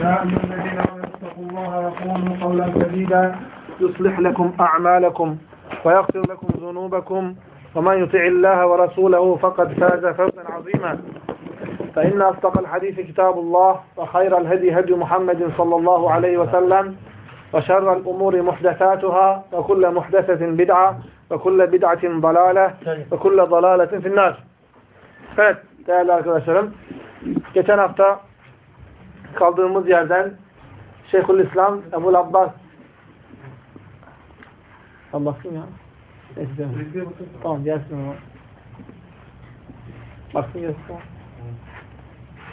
يا أيها الذين آمنوا اتقوا الله وقولوا قولا سديدا يصلح لكم أعمالكم ويغفر لكم ذنوبكم ومن يطع الله ورسوله فقد فاز فوزا عظيما. فإن أصدق الحديث كتاب الله وخير الهدي هدي محمد صلى الله عليه وسلم وشر الأمور محدثاتها وكل محدثة بدعة وكل بدعة ضلالة وكل ضلالة في النار. Evet değerli arkadaşlarım geçen hafta kaldığımız yerden Şeyhülislam Ebu'l Abbas Abbas'ın ya Neyse Tamam gelsin ama Baksın gelsin tamam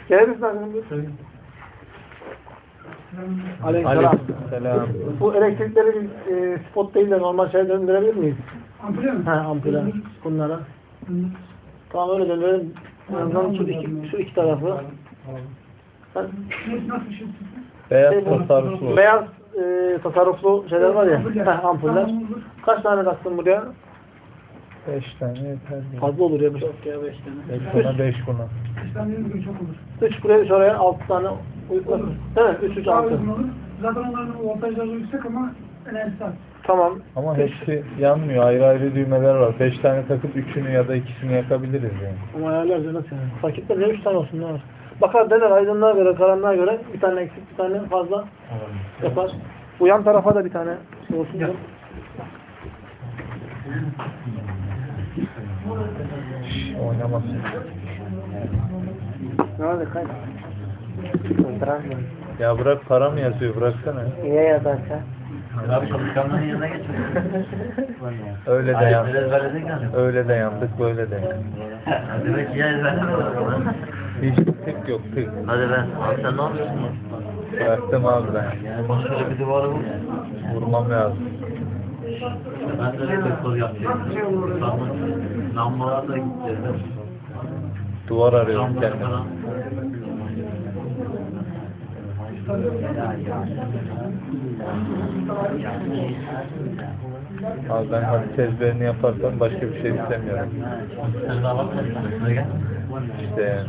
Gelir misin arkadaşlar? Aleykümselam. Selam. Bu elektrikleri bir e, spot değil de normal şeye döndürebilir miyiz? Ampule mi? He ampule. Bunlara. Tamam öyle döndürelim. En azından şu iki, şu iki tarafı. Beyaz şey tasarruflu. Beyaz e, tasarruflu şeyler var ya. Heh, ampuller. Kaç tane taktın buraya? Beş tane yeter. Fazla olur ya. Çok ya beş tane. Beş buna beş buna. Üç tane bugün çok olur. Üç buraya, üç oraya, altı tane. uyutmasın. Değil mi? Üç, üç, altı. Zaten onların voltajları yüksek ama enerjisi az. Tamam. Ama hepsi yanmıyor. Ayrı ayrı düğmeler var. Beş tane takıp üçünü ya da ikisini yakabiliriz yani. Ama ayarlarca nasıl yani? Etmez. Ne üç tane olsun ne var? Bakar dener aydınlığa göre, karanlığa göre bir tane eksik, bir tane fazla yapar. Bu yan tarafa da bir tane şey olsun. Şş, oynamasın. Ne oldu kaç? Bırakma. Ya bırak para mı yazıyor? Bıraksana. Niye yatarsa? Abi çalışkanların yanına geçmiyor. Öyle de yandık. Öyle de yandık, böyle de yandık. Hadi be ya ezberledik. Hiç tık yok tık. Hadi be. Abi sen ne yapıyorsun? Bıraktım abi ben. Başka bir duvara vur. Vurmam lazım. Ben de rektör yapacağım. Sanmak. Lambalar da gitti. Duvar arıyorum kendime. falan. Abi ben hadis ezberini yaparsam başka bir şey istemiyorum. İşte yani.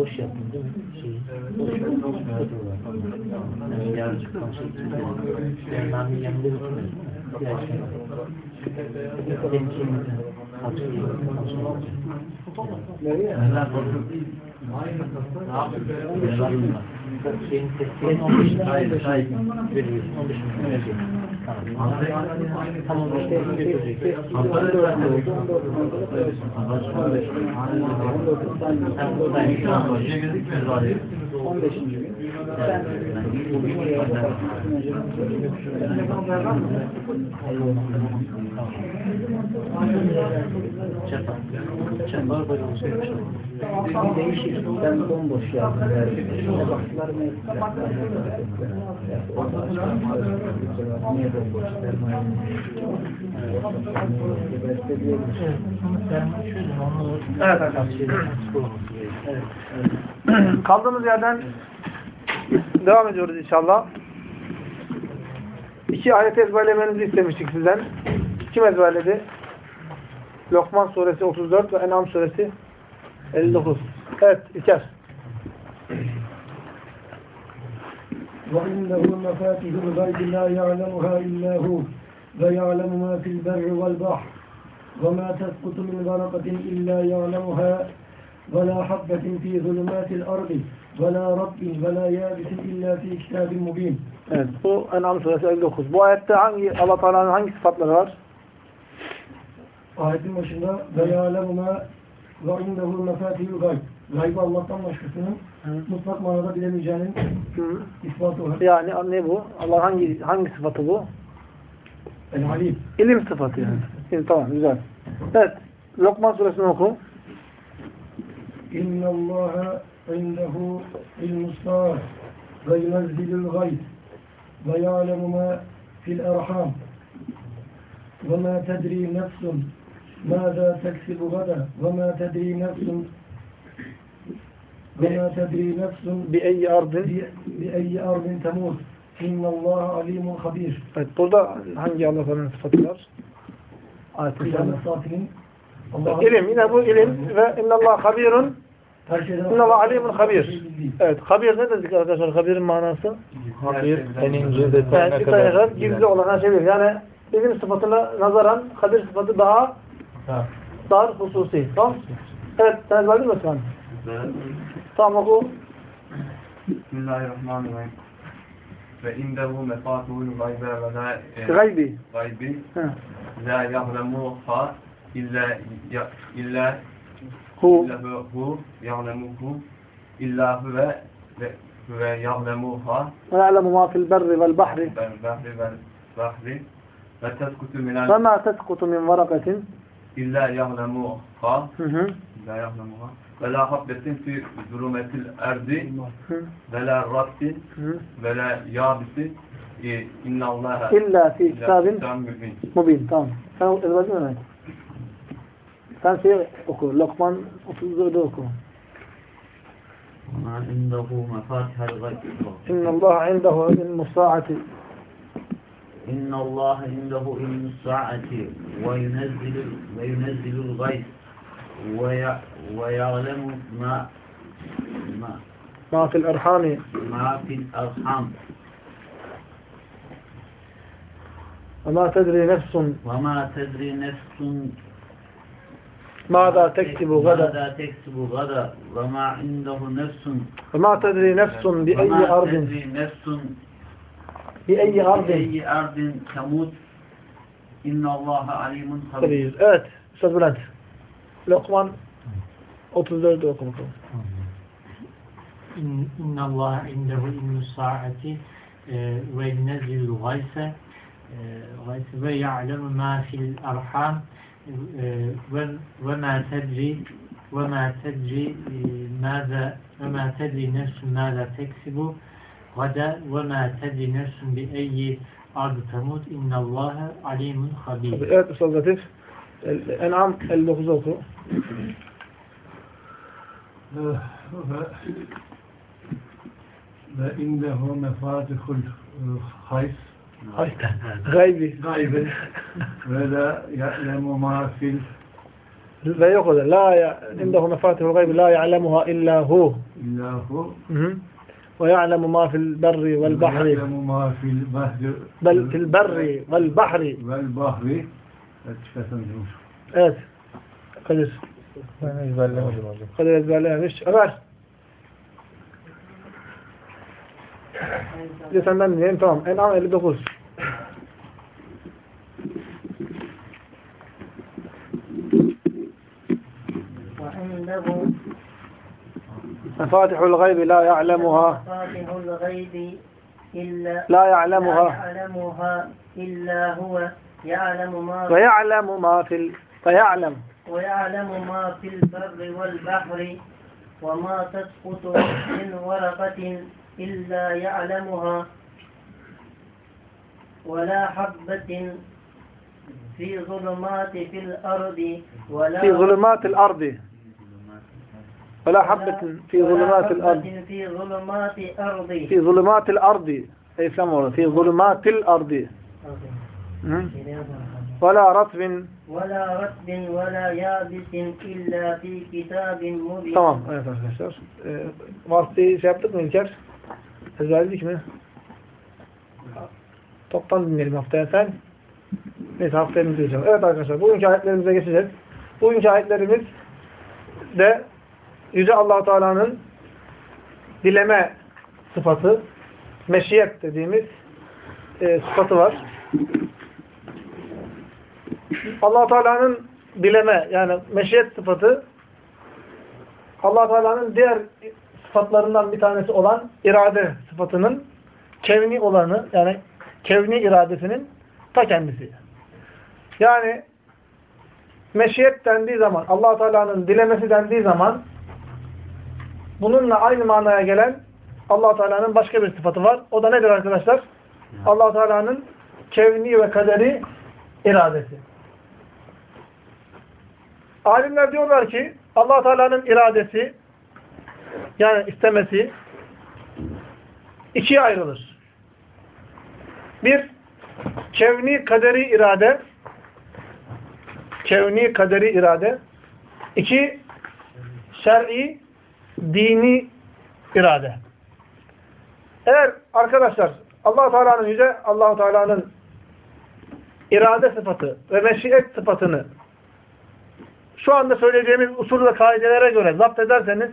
boş yaptın değil mi? Şeyi, boş yaptın. Yani yarın çıkan şey için. Yani namin yanında mi? Diğer şey. Temkinli. Kapsayı. Şeyin testinin 15 Hayır, hayır. veriyorsun. 15 bin verecek. Tamam. Tamam işte götürecek. 14 oldu. 14 oldu. Sen buradayım şu an. Bir şey gözükmüyor zaten. 15. gün. Sen bugün oraya. Çapar. Çapar böyle olsaymış. Değişir. Ben bomboş yaptım. Şuna baktılar mı? Bomboş? Sermaye. Evet. Kaldığımız yerden devam ediyoruz inşallah. İki ayet ezberlemenizi istemiştik sizden. Kim ezberledi? Lokman suresi 34 ve En'am suresi 59. Evet İlker. وعنده مفاتيح الغيب لا يعلمها إلا هو ويعلم ما في البر والبحر وما تسقط من ورقة إلا يعلمها ولا حبة في ظلمات الأرض ولا رب ولا يابس إلا في كتاب مبين Evet, bu En'am suresi 59. Bu ayette hangi Allah Teala'nın hangi sıfatları var? Ayetin başında ve ya'lemu ma ve indehu mefatihul gayb. Gaybı Allah'tan başkasının mutlak manada bilemeyeceğinin Hı. ispatı var. Yani ne bu? Allah hangi hangi sıfatı bu? El-Alim. İlim sıfatı yani. İlim, tamam güzel. Evet. Lokman suresini oku. إن الله عنده علم الساعة وينزل الغيث ويعلم ما في الأرحام وما تدري نفس ماذا تكسب غدا وما تدري نفس وما تدري نفس بأي أرض بأ- بأي أرض تموت إن الله عليم خبير Evet, burada hangi Allah Teala'nın sıfatı var? Ayet-i Kıyamet Kerim'de. saatinin Allah'ın- İlim, yine bu ilim ve innallah habirun Her şeyden innallah alimun habir. bildiği. Evet, habir ne dedik arkadaşlar? Habirin manası? Habir en ince Yani detayına bir tane kadar kadar. gizli olan her şey bilir. Yani ilim sıfatına nazaran habir sıfatı daha dar hususi. Tamam Evet, sen ezberledin mi Osman? Tamam oku. Bismillahirrahmanirrahim. Ve indehu mefatihul gaybe ve la e, Gaybi. gaybi Hı. la ya'lemuha illa ya- illa Hu. illa hu- hu ya'lemuhu illa huve ve huve ya'lemuha Ve ya'lemu ma fil berri vel bahri. vel bahri vel bahri ve teskutu minel Ve ma teskutu min varakatin. illa ya'lemuha Hı hı. la ya'lemuha ve la habbetin fi zulümetil erdi Hı ve la rattin hı. ve la yabisi e, innallaha İlla fi kitabin kitabın mübin. mubin. Tamam. Sen ezberledin mi? Sen şey oku. Lokman 34'ü oku. وما عنده مفاتح الغيب إن الله عنده علم الساعة إن الله عنده علم الساعة وينزل وينزل الغيث ويع- ويعلم ما ما ما في الأرحام. ما في الأرحام. وما تدري نفس. وما تدري نفس. ماذا تكتب غدا؟ ماذا تكتب غدا؟ وما عنده نفس. وما تدري نفس بأي أرض؟ نفس بأي أرض؟ بأي أرض تموت. إن الله عليم خبير. آت أستاذ بلانت لقمان. 34 okumuş olur. İnna Allah indehu ilmü saati ve nezil gayse ve ya'lemu ma fil arham ve ma tedri ve ma tedri maza ve ma tedri nefsun maza teksibu gada ve ma tedri nefsun bi eyyi وما تدري inna Allah alimun تموت Evet, الله Zatif. En'am el-Nuhuz'u oku. El- En'am 59 oku. ve indehu mefatihul hays Hayır. Gaybi. gaybi ve la ya'lemu ma fil Ve yok o da. La ya, indehu mefatihul gaybi la ya'lemuha illa hu. illahu Hı hı. Ve ya'lemu ma fil berri vel bahri. Ben ezberlemedim hocam. Kader ezberlememiş. Ömer. Bir de senden dinleyelim. Tamam. Enam 59. مفاتح الغيب لا يعلمها مفاتح الغيب إلا لا يعلمها لا يعلمها إلا هو يعلم ما فيعلم ما في فيعلم ويعلم ما في البر والبحر وما تسقط من ورقة إلا يعلمها ولا حبة في ظلمات في الأرض ولا في ظلمات الأرض. ولا حبة في ظلمات الأرض. في ظلمات أرض في ظلمات الأرض. أي في ظلمات الأرض? ولا رطب ولا رطب ولا يابس إلا في كتاب مبين Tamam. Evet arkadaşlar. Ee, vasıtayı şey yaptık mı İlker? Ezberledik mi? Toptan dinleyelim haftaya sen. Neyse haftaya dinleyeceğim. Evet arkadaşlar bugünkü ayetlerimize geçeceğiz. Bugünkü ayetlerimiz de Yüce allah Teala'nın dileme sıfatı, meşiyet dediğimiz e, sıfatı var. allah Teala'nın dileme yani meşiyet sıfatı allah Teala'nın diğer sıfatlarından bir tanesi olan irade sıfatının kevni olanı yani kevni iradesinin Ta kendisi. Yani meşiyet dendiği zaman, allah Teala'nın dilemesi dendiği zaman bununla aynı manaya gelen allah Teala'nın başka bir sıfatı var. O da nedir arkadaşlar? allah Teala'nın kevni ve kaderi iradesi. Alimler diyorlar ki allah Teala'nın iradesi yani istemesi ikiye ayrılır. Bir, kevni kaderi irade kevni kaderi irade iki, şer'i dini irade. Eğer arkadaşlar allah Teala'nın yüce allah Teala'nın irade sıfatı ve meşiyet sıfatını şu anda söyleyeceğimiz usul ve kaidelere göre zapt ederseniz,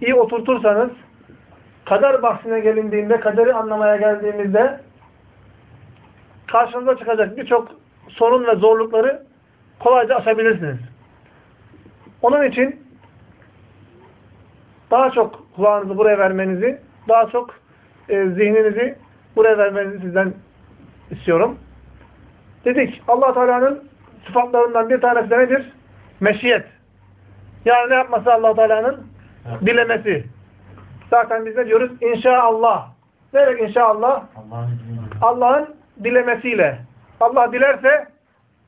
iyi oturtursanız, kader bahsine gelindiğinde, kaderi anlamaya geldiğimizde karşınıza çıkacak birçok sorun ve zorlukları kolayca aşabilirsiniz. Onun için daha çok kulağınızı buraya vermenizi, daha çok e, zihninizi buraya vermenizi sizden istiyorum. Dedik allah Teala'nın sıfatlarından bir tanesi nedir? Meşiyet. Yani ne yapması allah Teala'nın? Dilemesi. Zaten biz ne diyoruz? İnşaallah. Ne demek inşallah? Allah'ın dilemesiyle. Allah dilerse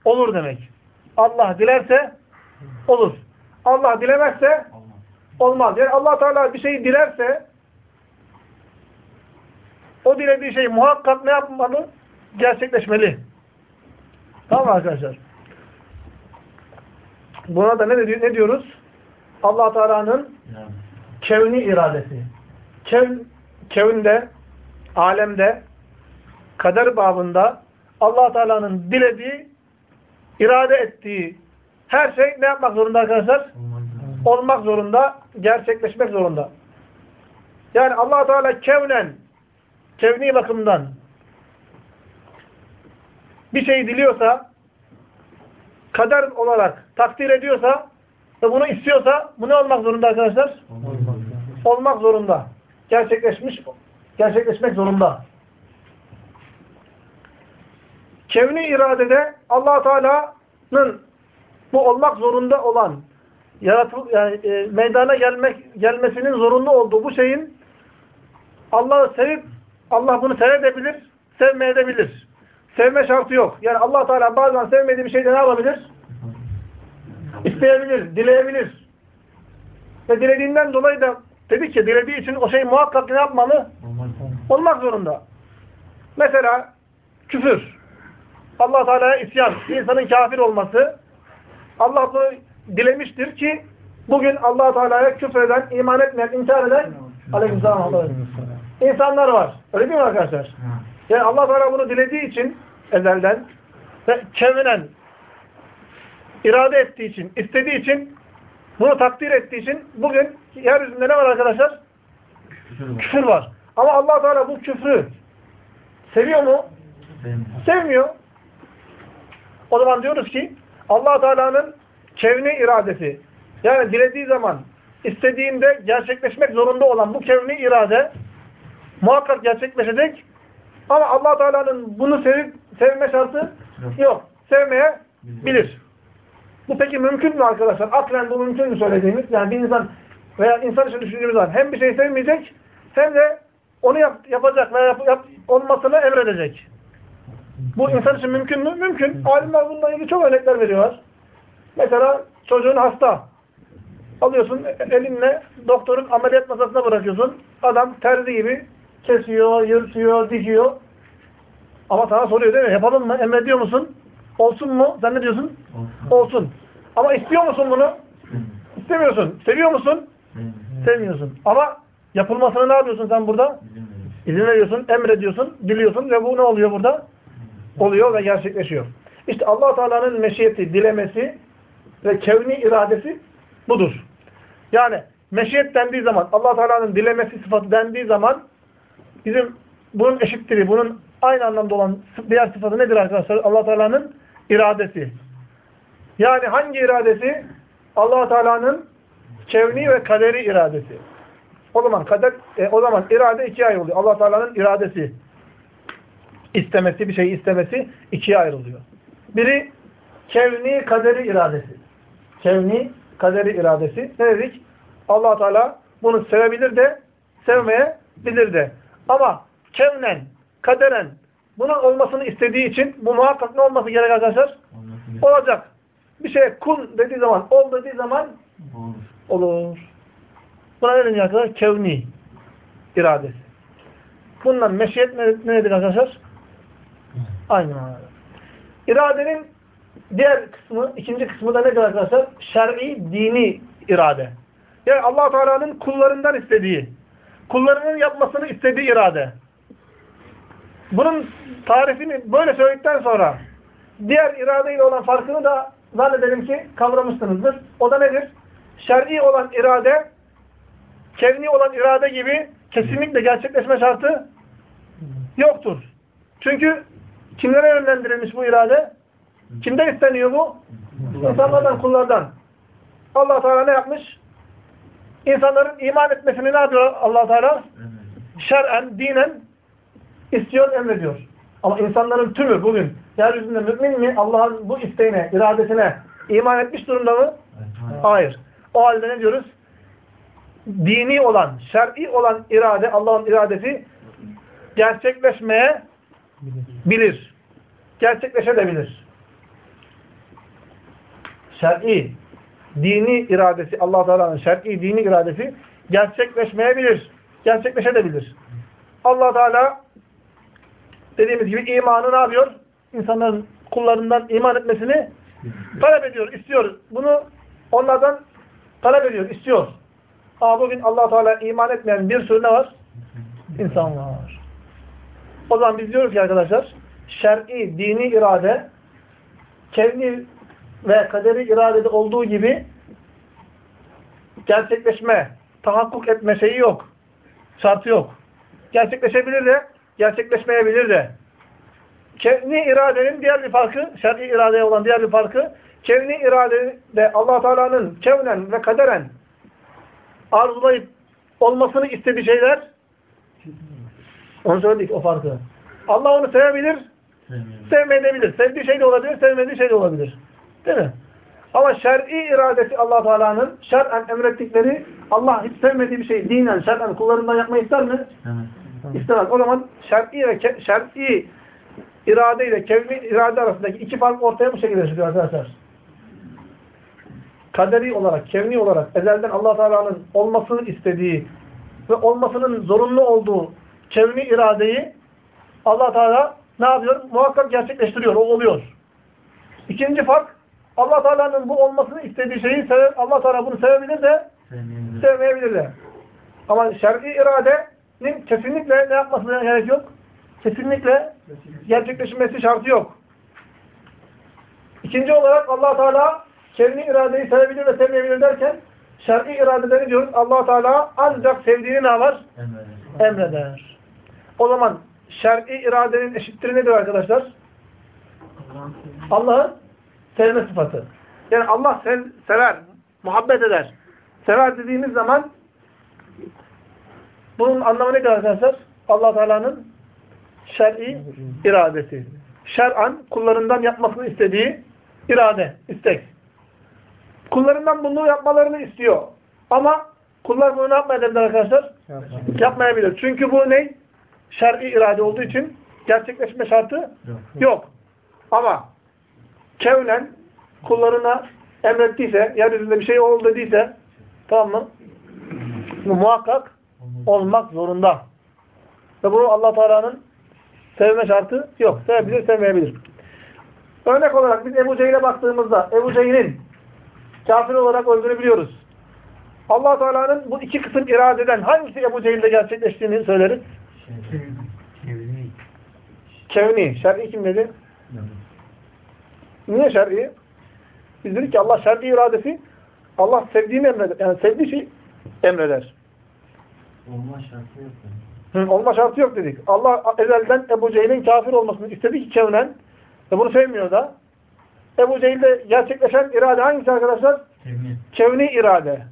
olur demek. Allah dilerse olur. Allah dilemezse olmaz. Yani allah Teala bir şeyi dilerse o dilediği şey muhakkak ne yapmalı? Gerçekleşmeli. Tamam arkadaşlar? Buna da ne, ne diyoruz? allah Teala'nın kevni iradesi. Kev, kevinde, alemde, kader babında allah Teala'nın dilediği, irade ettiği her şey ne yapmak zorunda arkadaşlar? Olmak zorunda, gerçekleşmek zorunda. Yani allah Teala kevnen, kevni bakımdan bir şey diliyorsa, kader olarak takdir ediyorsa ve bunu istiyorsa bu ne olmak zorunda arkadaşlar? Olmak zorunda. Gerçekleşmiş, gerçekleşmek zorunda. Kevni iradede allah Teala'nın bu olmak zorunda olan yaratıl, yani, e, meydana gelmek gelmesinin zorunlu olduğu bu şeyin Allah'ı sevip Allah bunu sevebilir, sevmeyebilir. Sevme şartı yok. Yani allah Teala bazen sevmediği bir şeyde ne yapabilir? İsteyebilir, dileyebilir. Ve dilediğinden dolayı da dedi ki dilediği için o şey muhakkak ne yapmalı? Olmak zorunda. Mesela küfür. allah Teala'ya isyan, insanın kafir olması. Allah bunu dilemiştir ki bugün allah Teala'ya küfreden, iman etmeyen, inkar eden aleykümselam insanlar var. Öyle değil mi arkadaşlar? Yani allah Teala bunu dilediği için ezelden ve çevinen irade ettiği için, istediği için bunu takdir ettiği için bugün yeryüzünde ne var arkadaşlar? Küfür, küfür var. Ama allah Teala bu küfrü seviyor mu? Sevmiyor. O zaman diyoruz ki allah Teala'nın kevni iradesi yani dilediği zaman istediğinde gerçekleşmek zorunda olan bu kevni irade muhakkak gerçekleşecek ama allah Teala'nın bunu sevip sevme şartı yok. Sevmeye bilir. Bu peki mümkün mü arkadaşlar? Aklen bu mümkün mü söylediğimiz? Yani bir insan veya insan için düşündüğümüz var. Hem bir şey sevmeyecek hem de onu yap, yapacak veya yap, yap, olmasını emredecek. Bu insan için mümkün mü? Mümkün. Alimler bununla ilgili çok örnekler veriyorlar. Mesela çocuğun hasta. Alıyorsun elinle doktorun ameliyat masasına bırakıyorsun. Adam terzi gibi kesiyor, yırtıyor, dikiyor. Ama sana soruyor değil mi? Yapalım mı? Emrediyor musun? Olsun mu? Sen ne diyorsun? Olsun. Olsun. Ama istiyor musun bunu? İstemiyorsun. Seviyor musun? Sevmiyorsun. Ama yapılmasını ne yapıyorsun sen burada? İzin veriyorsun, emrediyorsun, diliyorsun ve bu ne oluyor burada? Oluyor ve gerçekleşiyor. İşte allah Teala'nın meşiyeti, dilemesi ve kevni iradesi budur. Yani meşiyet dendiği zaman, allah Teala'nın dilemesi sıfatı dendiği zaman bizim bunun eşittiri, bunun aynı anlamda olan diğer sıfatı nedir arkadaşlar? allah Teala'nın iradesi. Yani hangi iradesi? allah Teala'nın kevni ve kaderi iradesi. O zaman kader, e, o zaman irade ikiye ayrılıyor. allah Teala'nın iradesi. istemesi, bir şeyi istemesi ikiye ayrılıyor. Biri kevni kaderi iradesi. Kevni kaderi iradesi. Ne dedik? allah Teala bunu sevebilir de sevmeyebilir de. Ama kevnen, kaderen bunun olmasını istediği için bu muhakkak ne olması gerek arkadaşlar? Olacak. Bir şey kun dediği zaman, ol dediği zaman olur. Buna ne deniyor arkadaşlar? Kevni iradesi. Bundan meşiyet ne, ne dedik arkadaşlar? Aynı manada. İradenin diğer kısmı, ikinci kısmı da nedir arkadaşlar? Şer'i, dini irade. Yani allah Teala'nın kullarından istediği, kullarının yapmasını istediği irade. Bunun tarifini böyle söyledikten sonra diğer iradeyle olan farkını da zannederim ki kavramışsınızdır. O da nedir? Şer'i olan irade, kevni olan irade gibi kesinlikle gerçekleşme şartı yoktur. Çünkü kimlere yönlendirilmiş bu irade? Kimden isteniyor bu? İnsanlardan, kullardan. allah Teala ne yapmış? İnsanların iman etmesini ne yapıyor allah Teala? Şer'en, dinen istiyor, emrediyor. Ama insanların tümü bugün yeryüzünde mümin mi Allah'ın bu isteğine, iradesine iman etmiş durumda mı? Hayır. O halde ne diyoruz? Dini olan, şer'i olan irade, Allah'ın iradesi gerçekleşmeye bilir. Gerçekleşebilir. Şer'i, dini iradesi, allah Teala'nın şer'i, dini iradesi gerçekleşmeyebilir. Gerçekleşebilir. allah Teala dediğimiz gibi imanı ne yapıyor? İnsanların kullarından iman etmesini talep ediyor, istiyor. Bunu onlardan talep ediyor, istiyor. Ama bugün allah Teala iman etmeyen bir sürü ne var? İnsan var. O zaman biz diyoruz ki arkadaşlar, şer'i, dini irade, kendi ve kaderi iradede olduğu gibi gerçekleşme, tahakkuk etme şeyi yok. Şartı yok. Gerçekleşebilir de, gerçekleşmeyebilir de. Kevni iradenin diğer bir farkı, şer'i iradeye olan diğer bir farkı, kevni iradede allah Teala'nın kevnen ve kaderen arzulayıp olmasını istediği şeyler onu söyledik o farkı. Allah onu sevebilir, sevmeyebilir. Sevdiği şey de olabilir, sevmediği şey de olabilir. Değil mi? Ama şer'i iradesi allah Teala'nın şer'en emrettikleri Allah hiç sevmediği bir şey dinen, şer'en kullarından yapmayı ister mi? İstemez. O zaman şer'i ve şer'i irade ile kevni irade arasındaki iki fark ortaya bu şekilde çıkıyor arkadaşlar. Kaderi olarak, kevni olarak ezelden allah Teala'nın olmasını istediği ve olmasının zorunlu olduğu kevni iradeyi allah Teala ne yapıyor? Muhakkak gerçekleştiriyor. O oluyor. İkinci fark allah Teala'nın bu olmasını istediği şeyi sever, allah Teala bunu sevebilir de sevmeyebilir de. Ama şer'i iradenin kesinlikle ne yapmasına gerek yok? Kesinlikle gerçekleşmesi şartı yok. İkinci olarak allah Teala kevni iradeyi sevebilir ve sevmeyebilir derken şer'i iradede ne diyoruz? allah Teala ancak sevdiğini ne var? Emreder. O zaman şer'i iradenin eşittir nedir arkadaşlar? Allah'ın sevme sıfatı. Yani Allah sev, sever, muhabbet eder. Sever dediğimiz zaman bunun anlamı nedir arkadaşlar? allah Teala'nın şer'i iradesi. Şer'an kullarından yapmasını istediği irade, istek. Kullarından bunu yapmalarını istiyor. Ama kullar bunu ne yapmayabilir arkadaşlar? Yapmayabilir. Çünkü bu ne? Şer'i irade olduğu için gerçekleşme şartı yok. yok. Ama kevnen kullarına emrettiyse, yeryüzünde bir şey oldu dediyse tamam mı? Bu muhakkak olmak zorunda. Ve bunu allah Teala'nın sevme şartı yok. Sevebilir, sevmeyebilir. Örnek olarak biz Ebu Cehil'e baktığımızda Ebu Cehil'in kafir olarak öldüğünü biliyoruz. allah Teala'nın bu iki kısım iradeden hangisi Ebu Cehil'de gerçekleştiğini söyleriz. Kevni. Kevni. Şer'i kim dedi? Niye şer'i? Biz dedik ki Allah şer'i iradesi Allah sevdiğini emreder. Yani sevdiği şey emreder. Olma şartı yok. Hı, olma şartı yok dedik. Allah ezelden Ebu Cehil'in kafir olmasını istedi ki kevnen. Ve bunu sevmiyor da. Ebu Cehil'de gerçekleşen irade hangisi arkadaşlar? Kevni. Kevni irade.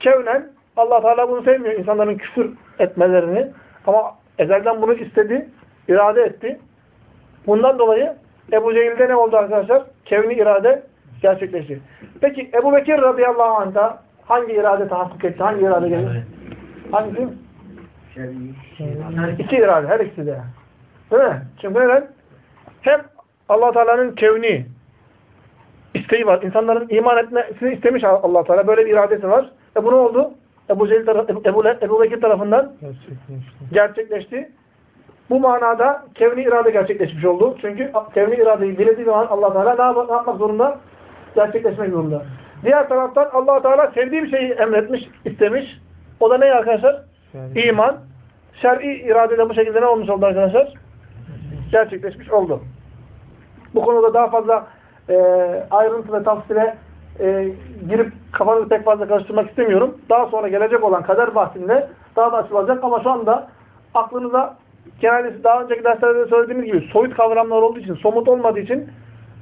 Kevnen Allah Teala bunu sevmiyor insanların küfür etmelerini. Ama ezelden bunu istedi irade etti. Bundan dolayı Ebu Cehil'de ne oldu arkadaşlar? Kevni irade gerçekleşti. Peki Ebu Bekir radıyallahu anh'ta hangi irade tahakkuk etti? Hangi irade geldi? Hangisi? İki irade, her ikisi de. Değil mi? Çünkü neden? Hem allah Teala'nın kevni isteği var. İnsanların iman etmesini istemiş allah Teala. Böyle bir iradesi var. E bu ne oldu? Ebu, Cehil taraf, Ebu, Ebu Bekir tarafından Gerçekleşti. gerçekleşti. Bu manada kevni irade gerçekleşmiş oldu. Çünkü kevni iradeyi dilediği zaman allah Teala ne, yap ne yapmak zorunda? Gerçekleşmek zorunda. Diğer taraftan allah Teala sevdiği bir şeyi emretmiş, istemiş. O da ne arkadaşlar? Yani İman. Şer'i irade de bu şekilde ne olmuş oldu arkadaşlar? Gerçekleşmiş oldu. Bu konuda daha fazla e, ayrıntı ve tafsire e, girip kafanızı pek fazla karıştırmak istemiyorum. Daha sonra gelecek olan kader bahsinde daha da açılacak ama şu anda aklınıza genelde daha önceki derslerde söylediğimiz gibi soyut kavramlar olduğu için, somut olmadığı için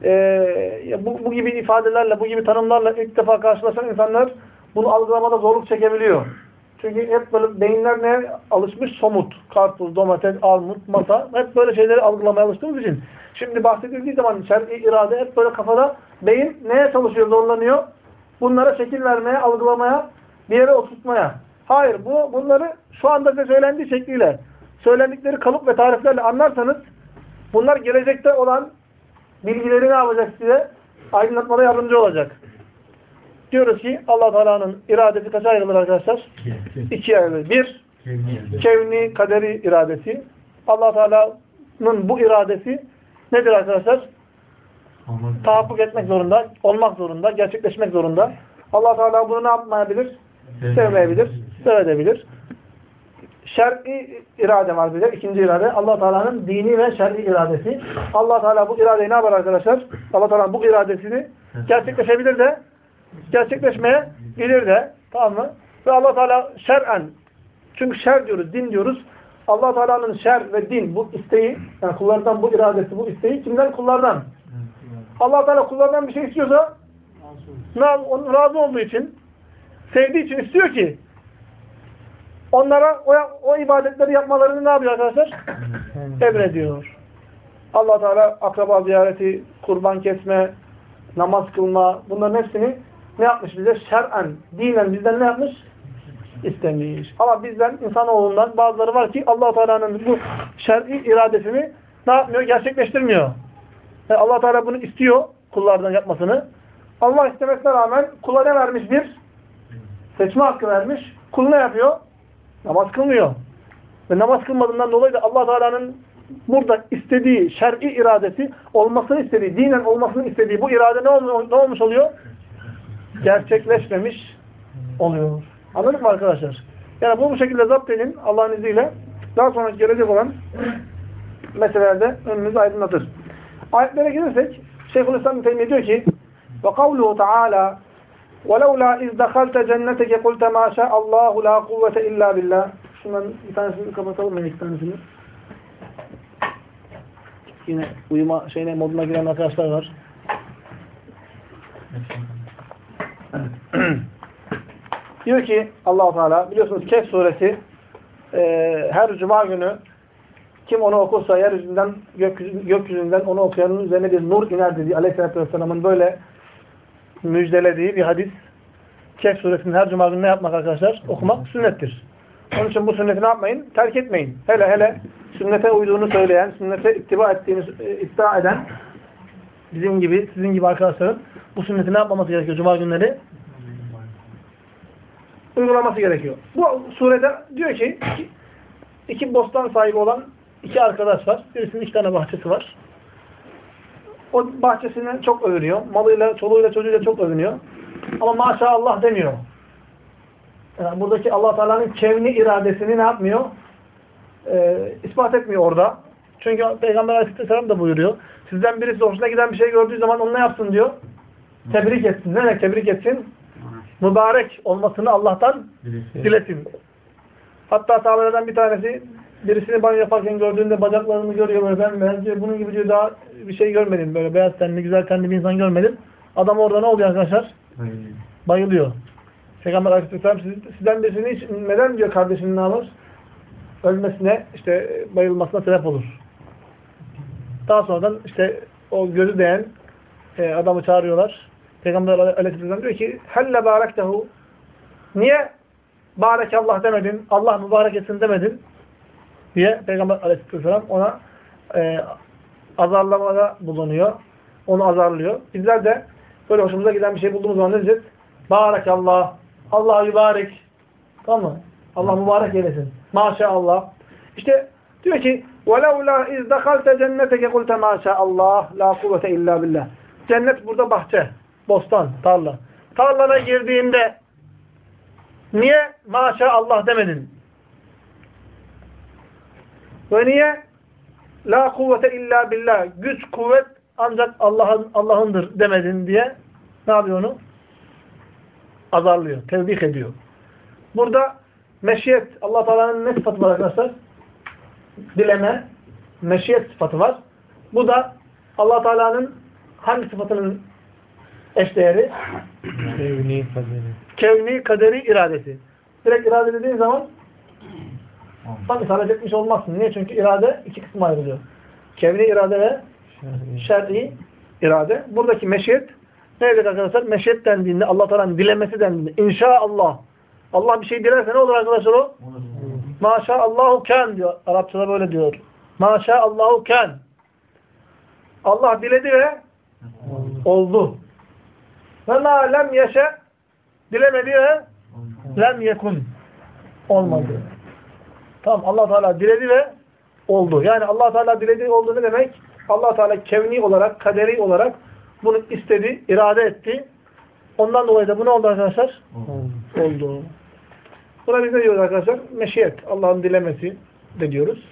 e, bu, bu gibi ifadelerle, bu gibi tanımlarla ilk defa karşılaşan insanlar bunu algılamada zorluk çekebiliyor. Çünkü hep böyle beyinler ne alışmış? Somut. Karpuz, domates, armut, masa. Hep böyle şeyleri algılamaya alıştığımız için. Şimdi bahsedildiği zaman şer'i irade hep böyle kafada beyin neye çalışıyor, zorlanıyor? Bunlara şekil vermeye, algılamaya, bir yere oturtmaya. Hayır, bu bunları şu anda size söylendiği şekliyle, söylendikleri kalıp ve tariflerle anlarsanız bunlar gelecekte olan bilgileri ne yapacak size? Aydınlatmada yardımcı olacak. Diyoruz ki allah Teala'nın iradesi kaça ayrılır arkadaşlar? İkiye ayrılır. Bir, kevni, kaderi iradesi. allah Teala'nın bu iradesi nedir arkadaşlar? Tahakkuk etmek zorunda, olmak zorunda, gerçekleşmek zorunda. allah Teala bunu ne yapmayabilir? Sevmeyebilir, sevebilir. Şer'i irade var bir de. ikinci irade. allah Teala'nın dini ve şer'i iradesi. allah Teala bu iradeyi ne yapar arkadaşlar? allah Teala bu iradesini gerçekleşebilir de gerçekleşmeye gelir de. Tamam mı? Ve allah Teala şer'en çünkü şer diyoruz, din diyoruz. allah Teala'nın şer ve din bu isteği, yani kullardan bu iradesi, bu isteği kimden? Kullardan. allah Teala kullardan bir şey istiyorsa onun razı olduğu için sevdiği için istiyor ki onlara o, o ibadetleri yapmalarını ne yapıyor arkadaşlar? Emrediyor. allah Teala akraba ziyareti, kurban kesme, namaz kılma bunların hepsini ne yapmış bize? Şer'en, dinen bizden ne yapmış? İstemiş. Ama bizden, insanoğlundan bazıları var ki allah Teala'nın bu şer'i iradesini ne yapmıyor? Gerçekleştirmiyor. Yani allah Teala bunu istiyor kullardan yapmasını. Allah istemesine rağmen kula ne vermiş bir? Seçme hakkı vermiş. Kul ne yapıyor? Namaz kılmıyor. Ve namaz kılmadığından dolayı da allah Teala'nın burada istediği şer'i iradesi olmasını istediği, dinen olmasını istediği bu irade ne, ol ne olmuş oluyor? Gerçekleşmemiş oluyor. Anladın mı arkadaşlar? Yani bu bu şekilde zapt edin Allah'ın izniyle. Daha sonra gelecek olan meselelerde önünüzü aydınlatır. Ayetlere gelirsek Şeyhülislam Teymiye diyor ki ve kavluhu Teala وَلَوْلَا اِذْ دَخَلْتَ جَنَّتَكَ قُلْتَ مَا شَاءَ اللّٰهُ لَا قُوَّةَ اِلَّا بِاللّٰهِ Şundan bir tanesini kapatalım mı? iki tanesini. Yine uyuma şeyine moduna giren arkadaşlar var. Diyor ki allah Teala biliyorsunuz Kehf suresi e, her cuma günü kim onu okursa yeryüzünden gökyüzü, gökyüzünden onu okuyanın üzerine bir nur iner dediği Aleyhisselatü Vesselam'ın böyle müjdelediği bir hadis. Kehf suresinin her cuma günü ne yapmak arkadaşlar? Okumak sünnettir. Onun için bu sünneti ne yapmayın? Terk etmeyin. Hele hele sünnete uyduğunu söyleyen, sünnete ittiba ettiğini e, iddia eden bizim gibi, sizin gibi arkadaşların bu sünneti ne yapmaması gerekiyor cuma günleri? Uygulaması gerekiyor. Bu surede diyor ki iki, iki bostan sahibi olan iki arkadaş var. Birisinin iki tane bahçesi var. O bahçesini çok övünüyor. Malıyla, çoluğuyla, çocuğuyla çok övünüyor. Ama maşallah demiyor. Yani buradaki allah Teala'nın kevni iradesini ne yapmıyor? Ee, ispat etmiyor orada. Çünkü Peygamber Aleyhisselam da buyuruyor. Sizden birisi hoşuna giden bir şey gördüğü zaman onu ne yapsın diyor? Tebrik etsin. Ne demek tebrik etsin? Mübarek olmasını Allah'tan dilesin. Hatta sahabelerden bir tanesi birisini banyo yaparken gördüğünde bacaklarını görüyor böyle ben bence bunun gibi diyor daha bir şey görmedim böyle beyaz tenli güzel tenli bir insan görmedim. Adam orada ne oluyor arkadaşlar? Bayılıyor. Peygamber Aleyhisselam siz- sizden birisini hiç neden diyor kardeşinin ne alır? Ölmesine işte bayılmasına sebep olur. Daha sonradan işte o gözü değen e, adamı çağırıyorlar. Peygamber aleyhisselam diyor ki helle barektehu niye barekallah demedin, Allah mübarek etsin demedin diye Peygamber aleyhisselam ona e, azarlamada bulunuyor. Onu azarlıyor. Bizler de böyle hoşumuza giden bir şey bulduğumuz zaman ne diyeceğiz? Barakallah. Allah mübarek. Tamam mı? Allah mübarek eylesin. Maşallah. İşte diyor ki وَلَوْلَا اِذْ دَخَلْتَ جَنَّتَكَ قُلْتَ مَا شَاءَ اللّٰهِ لَا قُوَّةَ اِلَّا بِاللّٰهِ Cennet burada bahçe, bostan, tarla. Tarlana girdiğinde niye maşallah demedin? Ve niye la kuvvete illa billah güç kuvvet ancak Allah'ın Allah'ındır demedin diye ne yapıyor onu? Azarlıyor, tevbih ediyor. Burada meşiyet Allah Teala'nın ne sıfatı var arkadaşlar? Dileme, meşiyet sıfatı var. Bu da Allah Teala'nın hangi sıfatının eşdeğeri? Kevni kaderi. Kevni, kaderi, iradesi. Direkt irade dediğin zaman tam isabet etmiş olmazsın. Niye? Çünkü irade iki kısma ayrılıyor. Kevni irade ve Şer'i. irade. Buradaki meşiyet ne dedik arkadaşlar? Meşiyet dendiğinde Allah Teala'nın dilemesi dendiğinde inşallah Allah bir şey dilerse ne olur arkadaşlar o? Maşallahu ken diyor. Arapçada böyle diyor. Maşallahu ken. Allah diledi ve oldu. Ve ma lem yeşe dilemedi ve lem yekun. Olmadı. Tamam Allah Teala diledi ve oldu. Yani Allah Teala diledi oldu ne demek? Allah Teala kevni olarak, kaderi olarak bunu istedi, irade etti. Ondan dolayı da bu ne oldu arkadaşlar? Oldu. Buna biz ne diyoruz arkadaşlar? Meşiyet. Allah'ın dilemesi de diyoruz.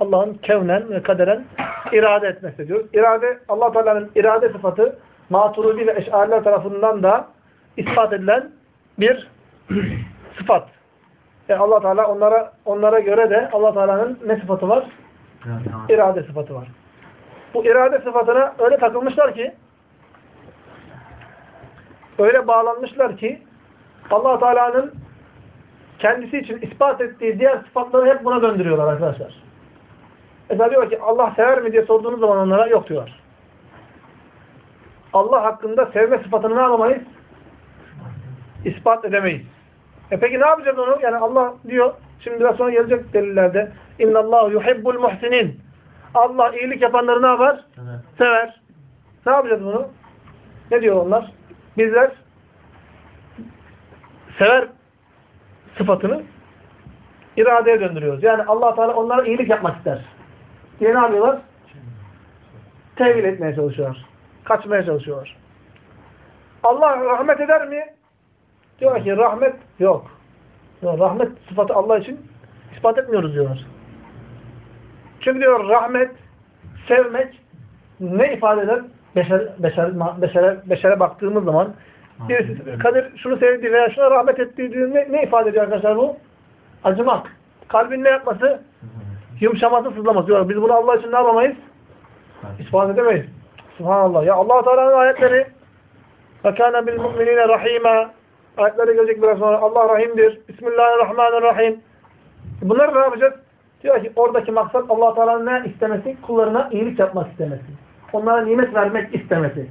Allah'ın kevnen ve kaderen irade etmesi diyoruz. İrade, allah Teala'nın irade sıfatı Maturidi ve Eş'ariler tarafından da ispat edilen bir sıfat. Yani allah Teala onlara onlara göre de allah Teala'nın ne sıfatı var? İrade sıfatı var. Bu irade sıfatına öyle takılmışlar ki öyle bağlanmışlar ki allah Teala'nın kendisi için ispat ettiği diğer sıfatları hep buna döndürüyorlar arkadaşlar. Mesela diyor ki Allah sever mi diye sorduğunuz zaman onlara yok diyorlar. Allah hakkında sevme sıfatını ne yapamayız? İspat edemeyiz. E peki ne yapacağız onu? Yani Allah diyor, şimdi biraz sonra gelecek delillerde. İnna Allah yuhibbul muhsinin. Allah iyilik yapanları ne yapar? Evet. Sever. Ne yapacağız bunu? Ne diyor onlar? Bizler sever sıfatını iradeye döndürüyoruz. Yani allah Teala onlara iyilik yapmak ister. Diye ne yapıyorlar? Tevil etmeye çalışıyorlar. Kaçmaya çalışıyorlar. Allah rahmet eder mi? Diyor ki rahmet yok. Diyor, rahmet sıfatı Allah için ispat etmiyoruz diyorlar. Çünkü diyor rahmet, sevmek ne ifade eder? Beşer, beşer, beşere, beşere baktığımız zaman birisi Kadir şunu sevdi veya şuna rahmet ettiği ne, ne ifade ediyor arkadaşlar bu? Acımak. Kalbin ne yapması? Yumuşaması, sızlaması diyor. Biz bunu Allah için ne yapamayız? İspat edemeyiz. Subhanallah. Ya Allah Teala'nın ayetleri ve kana bil mu'minine rahime Ayetleri gelecek biraz sonra. Allah rahimdir. Bismillahirrahmanirrahim. Bunları ne yapacağız? Diyor ki oradaki maksat allah Teala'nın ne istemesi? Kullarına iyilik yapmak istemesi. Onlara nimet vermek istemesi.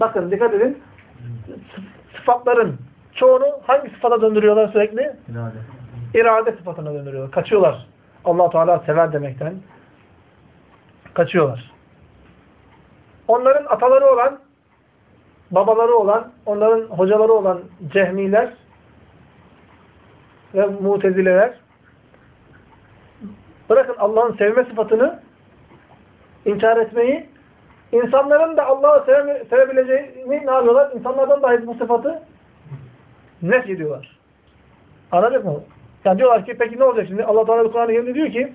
Bakın dikkat edin. Sıfatların çoğunu hangi sıfata döndürüyorlar sürekli? İrade. İrade sıfatına döndürüyorlar. Kaçıyorlar. allah Teala sever demekten. Kaçıyorlar. Onların ataları olan, babaları olan, onların hocaları olan cehmiler ve mutezileler bırakın Allah'ın sevme sıfatını inkar etmeyi insanların da Allah'ı seve, sevebileceğini ne yapıyorlar? İnsanlardan dahi bu sıfatı nef ediyorlar. Anladık mı? Yani diyorlar ki peki ne olacak şimdi? Allah Teala Kur'an-ı Kerim'de diyor ki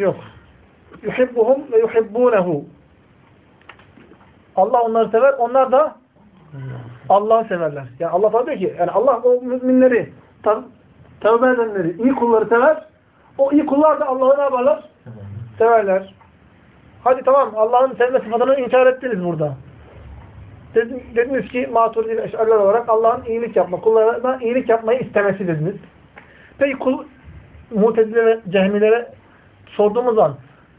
Yok. Yuhibbuhum ve yuhibbunehu. Allah onları sever, onlar da Allah'ı severler. Yani Allah diyor ki, yani Allah o müminleri, tevbe edenleri, iyi kulları sever. O iyi kullar da Allah'ı ne yaparlar? Severler. Hadi tamam, Allah'ın sevme sıfatını inkar ettiniz burada. Dediniz, dediniz ki, maturidi ve eşarlar olarak Allah'ın iyilik yapma, kullarına iyilik yapmayı istemesi dediniz. Peki kul mutezile cehmilere sorduğumuz zaman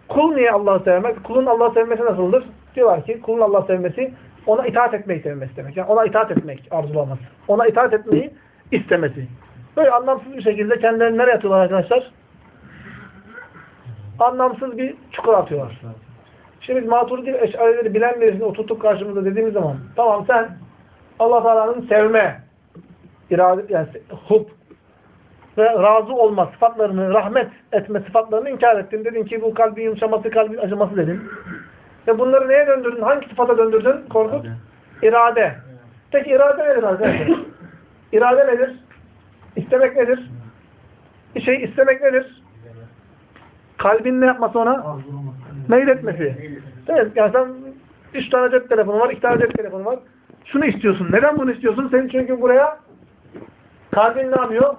kul niye Allah'ı sevmez? Kulun Allah'ı sevmesi nasıldır? Diyorlar ki kulun Allah'ı sevmesi ona itaat etmeyi sevmesi demek. Yani ona itaat etmek arzulaması. Ona itaat etmeyi istemesi. Böyle anlamsız bir şekilde kendilerini nereye atıyorlar arkadaşlar? Anlamsız bir çukur atıyorlar. Şimdi biz Maturidi Eş'arileri bilen birisini oturttuk karşımızda dediğimiz zaman tamam sen Allah Teala'nın sevme, irade, yani hub ve razı olma sıfatlarını, rahmet etme sıfatlarını inkar ettin. Dedin ki bu kalbin yumuşaması, kalbin acıması dedin. Ve bunları neye döndürdün? Hangi sıfata döndürdün? Korkut? İrade. Peki irade nedir arkadaşlar? İrade nedir? İstemek nedir? Bir şey istemek nedir? Kalbin ne yapması ona? Meyletmesi. Evet, yani sen üç tane cep telefonu var, iki tane cep telefonu var. Şunu istiyorsun. Neden bunu istiyorsun? Senin çünkü buraya kalbin ne yapıyor?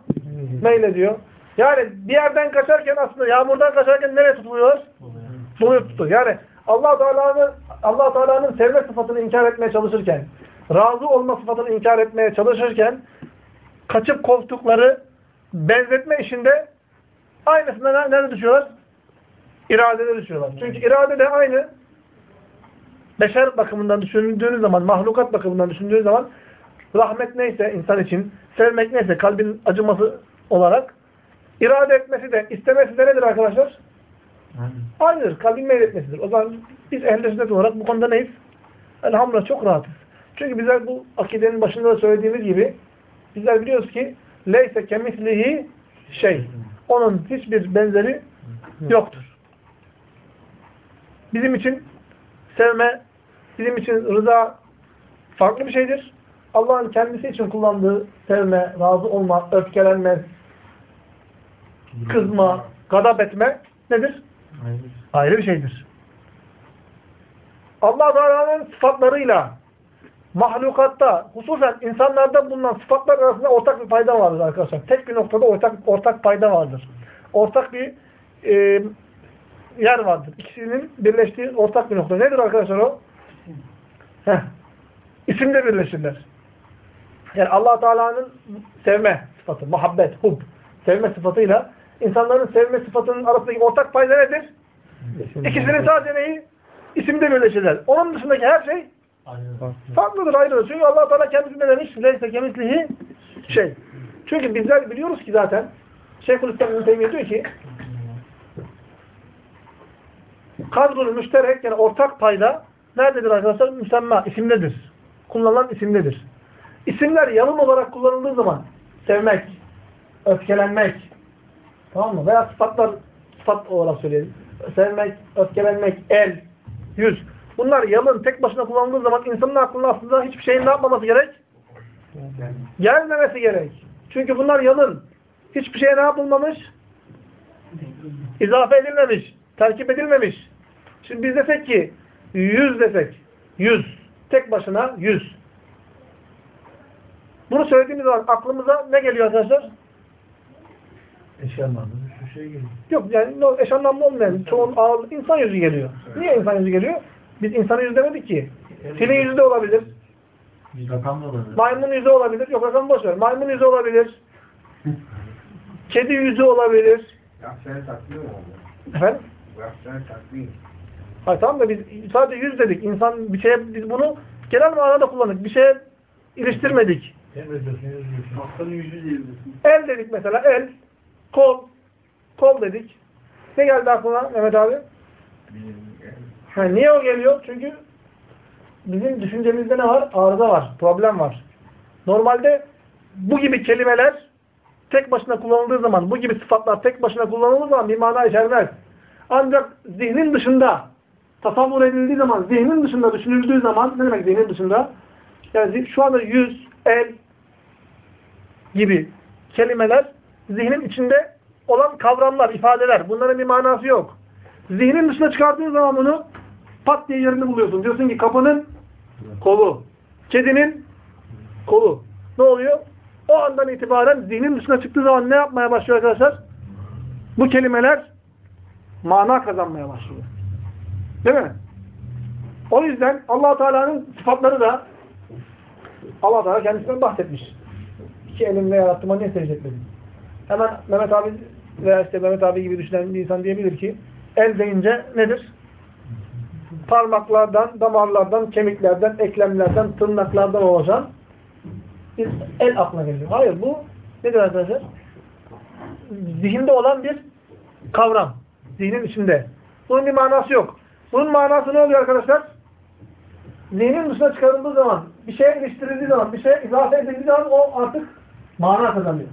Meylediyor. Yani bir yerden kaçarken aslında yağmurdan kaçarken nereye tutuluyor? Buluyor tutuyor. Yani Allah Teala'nın Allah Teala'nın sevme sıfatını inkar etmeye çalışırken, razı olma sıfatını inkar etmeye çalışırken kaçıp korktukları benzetme işinde aynısına nerede düşüyorlar? İradede düşüyorlar. Çünkü irade de aynı beşer bakımından düşündüğünüz zaman, mahlukat bakımından düşündüğünüz zaman rahmet neyse insan için, sevmek neyse kalbin acıması olarak irade etmesi de, istemesi de nedir arkadaşlar? Aynıdır. Kalbin meyletmesidir. O zaman biz ehl-i sünnet olarak bu konuda neyiz? Elhamdülillah çok rahatız. Çünkü bizler bu akidenin başında da söylediğimiz gibi bizler biliyoruz ki leyse kemislihi şey. Onun hiçbir benzeri yoktur. Bizim için sevme, bizim için rıza farklı bir şeydir. Allah'ın kendisi için kullandığı sevme, razı olma, öfkelenme, kızma, gadap etme nedir? Ayrı bir şeydir. Allah Teala'nın sıfatlarıyla mahlukatta, hususen insanlarda bulunan sıfatlar arasında ortak bir payda vardır arkadaşlar. Tek bir noktada ortak ortak payda vardır. Ortak bir e, yer vardır. İkisinin birleştiği ortak bir nokta. Nedir arkadaşlar o? Heh. İsimde birleşirler. Yani allah Teala'nın sevme sıfatı, muhabbet, hub, sevme sıfatıyla insanların sevme sıfatının arasındaki ortak payda nedir? İkisinin sadece neyi? İsimde birleşirler. Onun dışındaki her şey farklıdır, ayrıdır. Çünkü allah Teala kendisi ne demiş? Leyse kemislihi şey. Çünkü bizler biliyoruz ki zaten Şeyhülislam İbn Teymiye diyor ki kadrul müşterek yani ortak payda nerededir arkadaşlar? Müsemma, isimdedir. Kullanılan isimdedir. İsimler yalın olarak kullanıldığı zaman sevmek, öfkelenmek tamam mı? Veya sıfatlar sıfat olarak söyleyelim. Sevmek, öfkelenmek, el, yüz. Bunlar yalın tek başına kullanıldığı zaman insanın aklına aslında hiçbir şeyin ne yapmaması gerek? Gelmemesi gerek. Çünkü bunlar yalın. Hiçbir şeye ne yapılmamış? İzafe edilmemiş. Terkip edilmemiş. Şimdi biz desek ki yüz desek. Yüz. Tek başına yüz. Bunu söylediğimiz zaman aklımıza ne geliyor arkadaşlar? Eş anlamlı şu şey geliyor. Yok yani no, eş anlamlı olmayan çoğun ağır, insan yüzü geliyor. Niye insan yüzü geliyor? Biz insan yüzü demedik ki. Filin yüzü de olabilir. Rakam da olabilir. Maymun yüzü olabilir. Yok rakam boş ver. Maymun yüzü olabilir. Kedi yüzü olabilir. Yapsaya taklıyor mu? Efendim? Yapsaya taklıyor. Hayır tamam da biz sadece yüz dedik. İnsan bir şeye biz bunu genel manada kullandık. Bir şeye iliştirmedik. El dedik mesela. El, kol, kol dedik. Ne geldi aklına Mehmet abi? Ha, niye o geliyor? Çünkü bizim düşüncemizde ne var? Arıza var, problem var. Normalde bu gibi kelimeler tek başına kullanıldığı zaman, bu gibi sıfatlar tek başına kullanıldığı zaman bir mana içermez. Ancak zihnin dışında tasavvur edildiği zaman, zihnin dışında düşünüldüğü zaman, ne demek zihnin dışında? Yani şu anda yüz, el gibi kelimeler zihnin içinde olan kavramlar, ifadeler. Bunların bir manası yok. Zihnin dışına çıkarttığın zaman bunu pat diye yerini buluyorsun. Diyorsun ki kapının kolu, kedinin kolu. Ne oluyor? O andan itibaren zihnin dışına çıktığı zaman ne yapmaya başlıyor arkadaşlar? Bu kelimeler mana kazanmaya başlıyor. Değil mi? O yüzden allah Teala'nın sıfatları da allah Teala kendisinden bahsetmiş. İki elimle yarattığıma niye secde etmedin? Hemen Mehmet abi veya işte Mehmet abi gibi düşünen bir insan diyebilir ki el deyince nedir? Parmaklardan, damarlardan, kemiklerden, eklemlerden, tırnaklardan oluşan bir el aklına geliyor. Hayır bu nedir arkadaşlar? Zihinde olan bir kavram. Zihnin içinde. Bunun bir manası yok. Bunun manası ne oluyor arkadaşlar? Zihnin dışına çıkarıldığı zaman, bir şeye iliştirildiği zaman, bir şeye izafe edildiği zaman o artık mana kazanıyor.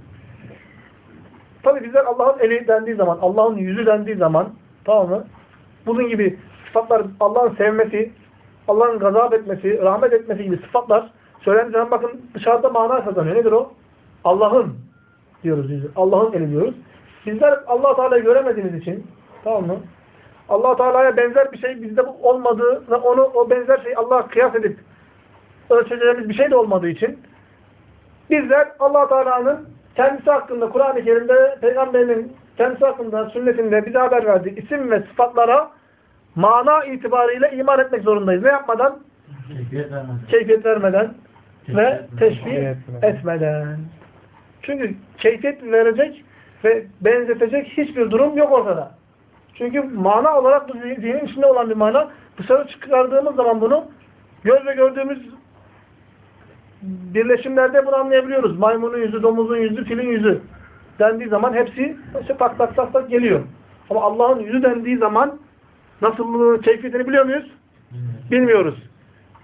Tabi bizler Allah'ın eli dendiği zaman, Allah'ın yüzü dendiği zaman, tamam mı? Bunun gibi sıfatlar, Allah'ın sevmesi, Allah'ın gazap etmesi, rahmet etmesi gibi sıfatlar söylendiği zaman bakın dışarıda mana kazanıyor. Nedir o? Allah'ın diyoruz biz. Allah'ın eli diyoruz. Bizler allah Teala'yı göremediğimiz için, tamam mı? allah Teala'ya benzer bir şey bizde olmadığı ve onu o benzer şeyi Allah'a kıyas edip ölçeceğimiz bir şey de olmadığı için bizler allah Teala'nın kendisi hakkında Kur'an-ı Kerim'de Peygamberinin kendisi hakkında sünnetinde bize haber verdiği isim ve sıfatlara mana itibariyle iman etmek zorundayız. Ne yapmadan? Keyfiyet vermez. Keyfiyet vermeden ve teşbih Etmeden. etmeden. Çünkü keyfiyet verecek ve benzetecek hiçbir durum yok ortada. Çünkü mana olarak bu zihnin içinde olan bir mana dışarı çıkardığımız zaman bunu gözle gördüğümüz birleşimlerde bunu anlayabiliyoruz. Maymunun yüzü, domuzun yüzü, filin yüzü dendiği zaman hepsi işte tak tak tak tak geliyor. Ama Allah'ın yüzü dendiği zaman nasıl keyfiyetini biliyor muyuz? Bilmiyoruz.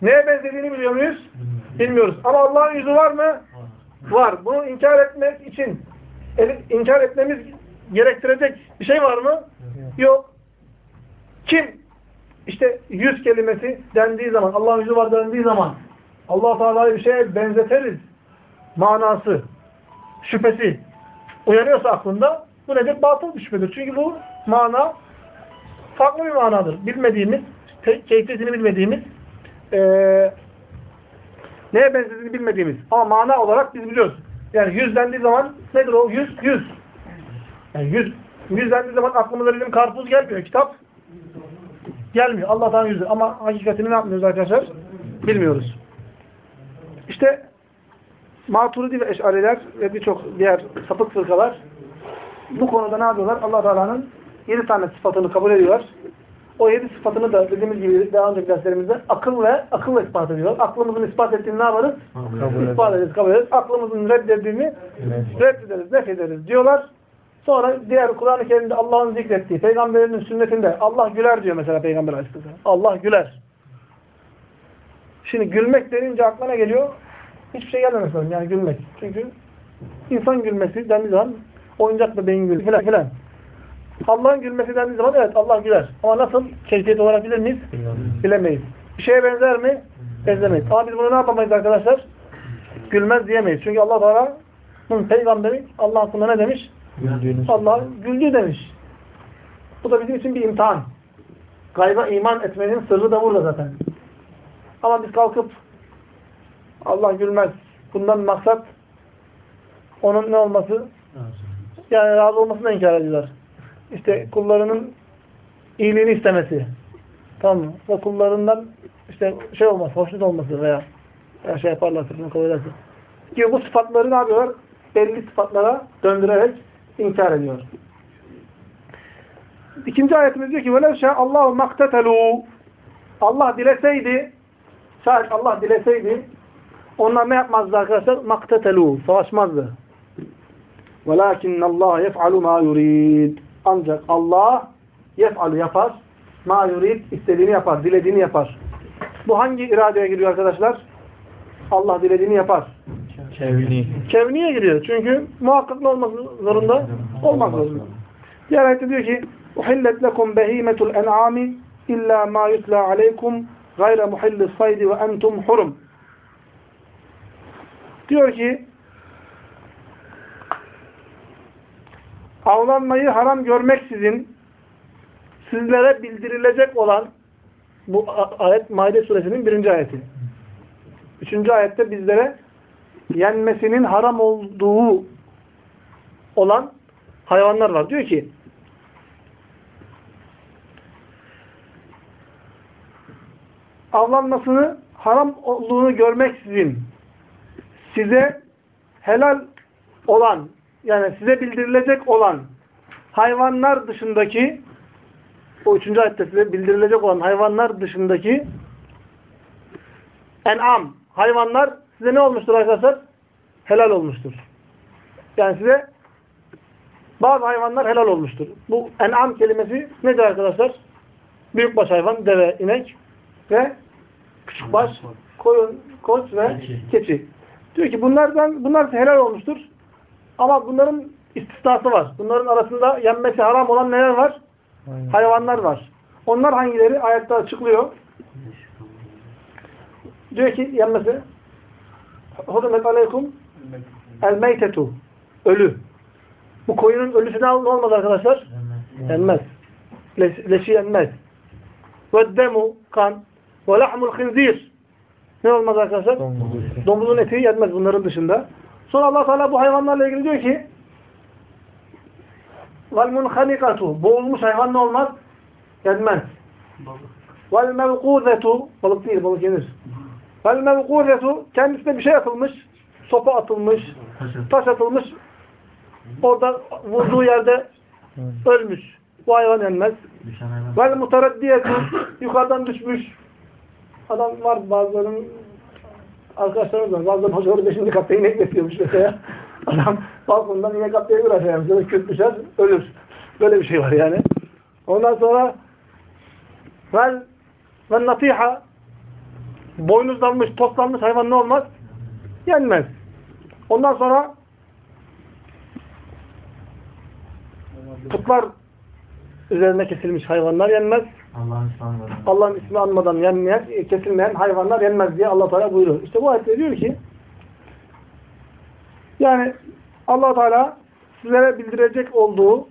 Neye benzediğini biliyor muyuz? Bilmiyoruz. Ama Allah'ın yüzü var mı? Var. Bunu inkar etmek için inkar etmemiz gerektirecek bir şey var mı? Yok. Kim? İşte yüz kelimesi dendiği zaman, Allah'ın yüzü var dendiği zaman allah Teala'yı bir şeye benzeteriz. Manası, şüphesi uyanıyorsa aklında bu nedir? Batıl bir şüphedir. Çünkü bu mana farklı bir manadır. Bilmediğimiz, keyfiyetini bilmediğimiz, eee neye benzediğini bilmediğimiz. Ama mana olarak biz biliyoruz. Yani yüz dendiği zaman nedir o? Yüz, yüz. Yani yüz, yüz dendiği zaman aklımıza bizim karpuz gelmiyor. Kitap gelmiyor. Allah'tan yüzü. Ama hakikatini ne yapmıyoruz arkadaşlar? Bilmiyoruz. İşte Maturidi ve Eş'ariler ve birçok diğer sapık fırkalar bu konuda ne yapıyorlar? Allah Teala'nın yedi tane sıfatını kabul ediyorlar. O yedi sıfatını da dediğimiz gibi daha önceki derslerimizde akıl ve akılla ispat ediyorlar. Aklımızın ispat ettiğini ne yaparız? Kabul ispat ederiz, kabul ederiz. Aklımızın reddettiğini reddederiz, nef ederiz diyorlar. Sonra diğer Kur'an-ı Kerim'de Allah'ın zikrettiği, Peygamberinin sünnetinde Allah güler diyor mesela Peygamber Aleyhisselam. Allah güler. Şimdi gülmek denince aklına geliyor? Hiçbir şey gelmemesi lazım yani gülmek. Çünkü insan gülmesi dendiği zaman oyuncak bebeğin gülmesi filan filan. Allah'ın gülmesi dendiği zaman evet Allah güler. Ama nasıl? Keyfiyet olarak bilir miyiz? Bilemeyiz. Bir şeye benzer mi? Benzemeyiz. Ama biz bunu ne yapamayız arkadaşlar? Gülmez diyemeyiz. Çünkü Allah Teala'nın peygamberi Allah hakkında ne demiş? Güldüğünüz. Allah güldü demiş. Bu da bizim için bir imtihan. Gayba iman etmenin sırrı da burada zaten. Ama biz kalkıp Allah gülmez. Bundan maksat onun ne olması? Yani razı olmasını inkar ediyorlar. İşte kullarının iyiliğini istemesi. Tamam mı? Ve kullarından işte şey olması, hoşnut olması veya, veya şey yaparlarsa, bunu kabul ederse. Gibi bu sıfatları ne yapıyorlar? Belli sıfatlara döndürerek inkar ediyor. İkinci ayetimiz diyor ki وَلَوْ Allahu مَقْتَتَلُوا Allah dileseydi şayet Allah dileseydi onlar ne yapmazdı arkadaşlar? مَقْتَتَلُوا Savaşmazdı. وَلَاكِنَّ اللّٰهَ يَفْعَلُ مَا يُرِيدُ Ancak Allah yef'alu yapar. Ma yurid istediğini yapar, dilediğini yapar. Bu hangi iradeye giriyor arkadaşlar? Allah dilediğini yapar. Kevni. Kevniye giriyor. Çünkü muhakkaklı olması zorunda olmak zorunda. Diğer ayette diyor ki اُحِلَّتْ لَكُمْ بَه۪يمَةُ الْاَنْعَامِ اِلَّا مَا يُتْلَى عَلَيْكُمْ gayre muhillis saydi ve entum hurum. Diyor ki avlanmayı haram görmeksizin sizlere bildirilecek olan bu ayet Maide suresinin birinci ayeti. Üçüncü ayette bizlere yenmesinin haram olduğu olan hayvanlar var. Diyor ki avlanmasını haram olduğunu görmeksizin size helal olan yani size bildirilecek olan hayvanlar dışındaki o üçüncü ayette size bildirilecek olan hayvanlar dışındaki en'am hayvanlar size ne olmuştur arkadaşlar? Helal olmuştur. Yani size bazı hayvanlar helal olmuştur. Bu en'am kelimesi nedir arkadaşlar? Büyükbaş hayvan, deve, inek ve küçükbaş, koyun, koç ve Keçi. keçi. Diyor ki bunlardan bunlar helal olmuştur. Ama bunların istisnası var. Bunların arasında yenmesi haram olan neler var? Aynen. Hayvanlar var. Onlar hangileri? Ayette açıklıyor. Diyor ki yenmesi Hudumet aleykum el meytetu ölü. Bu koyunun ölüsü ne olmaz arkadaşlar? Yenmez. Leş- Leşi yenmez. Ve demu kan ve lahmul khinzir ne olmaz arkadaşlar? Domuzun eti yenmez bunların dışında. Sonra Allah Teala bu hayvanlarla ilgili diyor ki vel munhanikatu boğulmuş hayvan ne olmaz? Yenmez. Vel mevkuzetu balık değil balık yenir. Vel mevkuzetu kendisine bir şey atılmış sopa atılmış taş atılmış orada vurduğu yerde ölmüş. Bu hayvan yenmez. Vel mutaraddiyetü yukarıdan düşmüş. Adam var bazılarının arkadaşlarımız var. Bazılarının hocaları beşinci katta inek besliyormuş mesela. Adam balkondan inek atlayabilir aşağıya. Ya da ölür. Böyle bir şey var yani. Ondan sonra vel vel natiha boynuzlanmış, tostlanmış hayvan ne olmaz? Yenmez. Ondan sonra putlar üzerine kesilmiş hayvanlar yenmez. Allah'ın. Allah'ın ismi anmadan yenmeyen, kesilmeyen hayvanlar yenmez diye Allah Teala buyuruyor. İşte bu ayette diyor ki yani Allah Teala sizlere bildirecek olduğu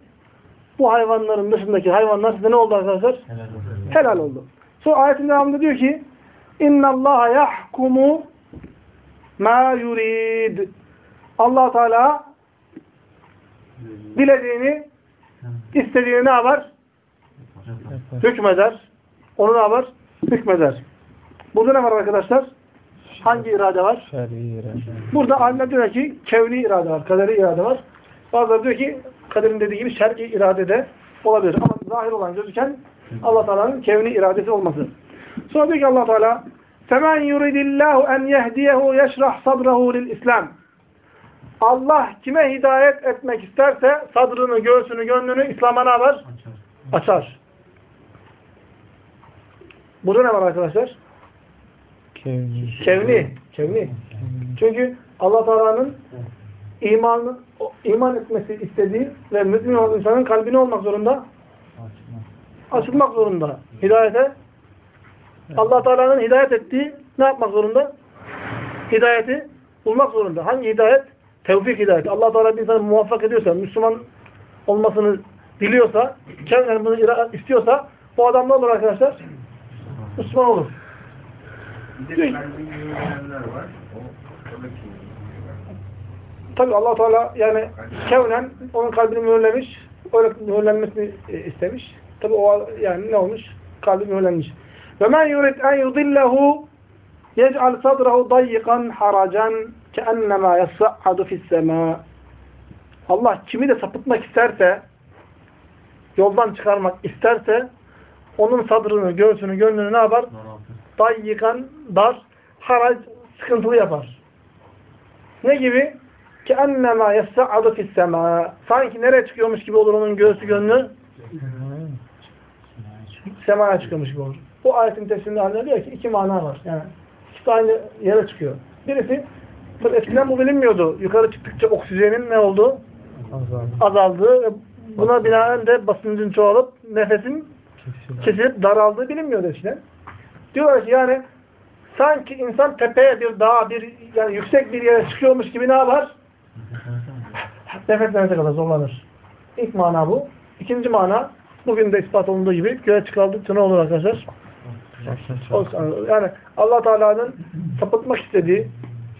bu hayvanların dışındaki hayvanlar size ne oldu arkadaşlar? Helal olsun. Helal oldu. Sonra ayetin devamında diyor ki İnna Allah yahkumu ma yurid. Allah Teala dilediğini istediğini ne yapar? Hükmeder. Onu ne yapar? Hükmeder. Burada ne var arkadaşlar? Hangi irade var? Burada anne diyor ki kevni irade var, kaderi irade var. Bazıları diyor ki kaderin dediği gibi şer'i irade de olabilir. Ama zahir olan gözüken Allah Teala'nın kevni iradesi olması. Sonra diyor ki Allah Teala "Femen yuridillahu en yehdiyehu yeşrah sadrahu lil İslam." Allah kime hidayet etmek isterse sadrını, göğsünü, gönlünü İslam'a ne yapar? Açar. Açar. Burada ne var arkadaşlar? Kevni. Kevni. Kevni. Çünkü Allah Teala'nın imanı, iman etmesi istediği ve mümin olan insanın kalbine olmak zorunda, açılmak zorunda. Hidayete Allah Teala'nın hidayet ettiği ne yapmak zorunda? Hidayeti bulmak zorunda. Hangi hidayet? Tevfik hidayeti. Allah Teala bir insanı muvaffak ediyorsa, Müslüman olmasını diliyorsa, kendini bunu istiyorsa bu adam ne olur arkadaşlar? Müslüman olur. Bir de var. Tabi allah Teala yani kevnen onun kalbini mühürlemiş. Öyle mühürlenmesini e, istemiş. Tabi o yani ne olmuş? Kalbi mühürlenmiş. Ve men yurid en yudillehu yec'al sadrahu dayyikan haracan keennema yas'adu fis-sema. Allah kimi de sapıtmak isterse yoldan çıkarmak isterse onun sadrını, göğsünü, gönlünü ne yapar? Dayyikan, dar, harac, sıkıntılı yapar. Ne gibi? Ki ennema yessa'adu fis-sema. Sanki nereye çıkıyormuş gibi olur onun göğsü gönlü? Semaya çıkıyormuş gibi olur. Bu ayetin tefsirinde haline diyor ki iki mana var. Yani de aynı yere çıkıyor. Birisi eskiden bu bilinmiyordu. Yukarı çıktıkça oksijenin ne olduğu Azal. azaldığı ve buna binaen de basıncın çoğalıp nefesin. Kesilip daraldığı bilinmiyordu eskiden. Diyorlar ki yani sanki insan tepeye bir dağa bir yani yüksek bir yere çıkıyormuş gibi ne yapar? Nefes nefese kadar zorlanır. İlk mana bu. İkinci mana bugün de ispat olunduğu gibi göğe çıkarıldıkça ne olur arkadaşlar? Yani allah Teala'nın sapıtmak istediği,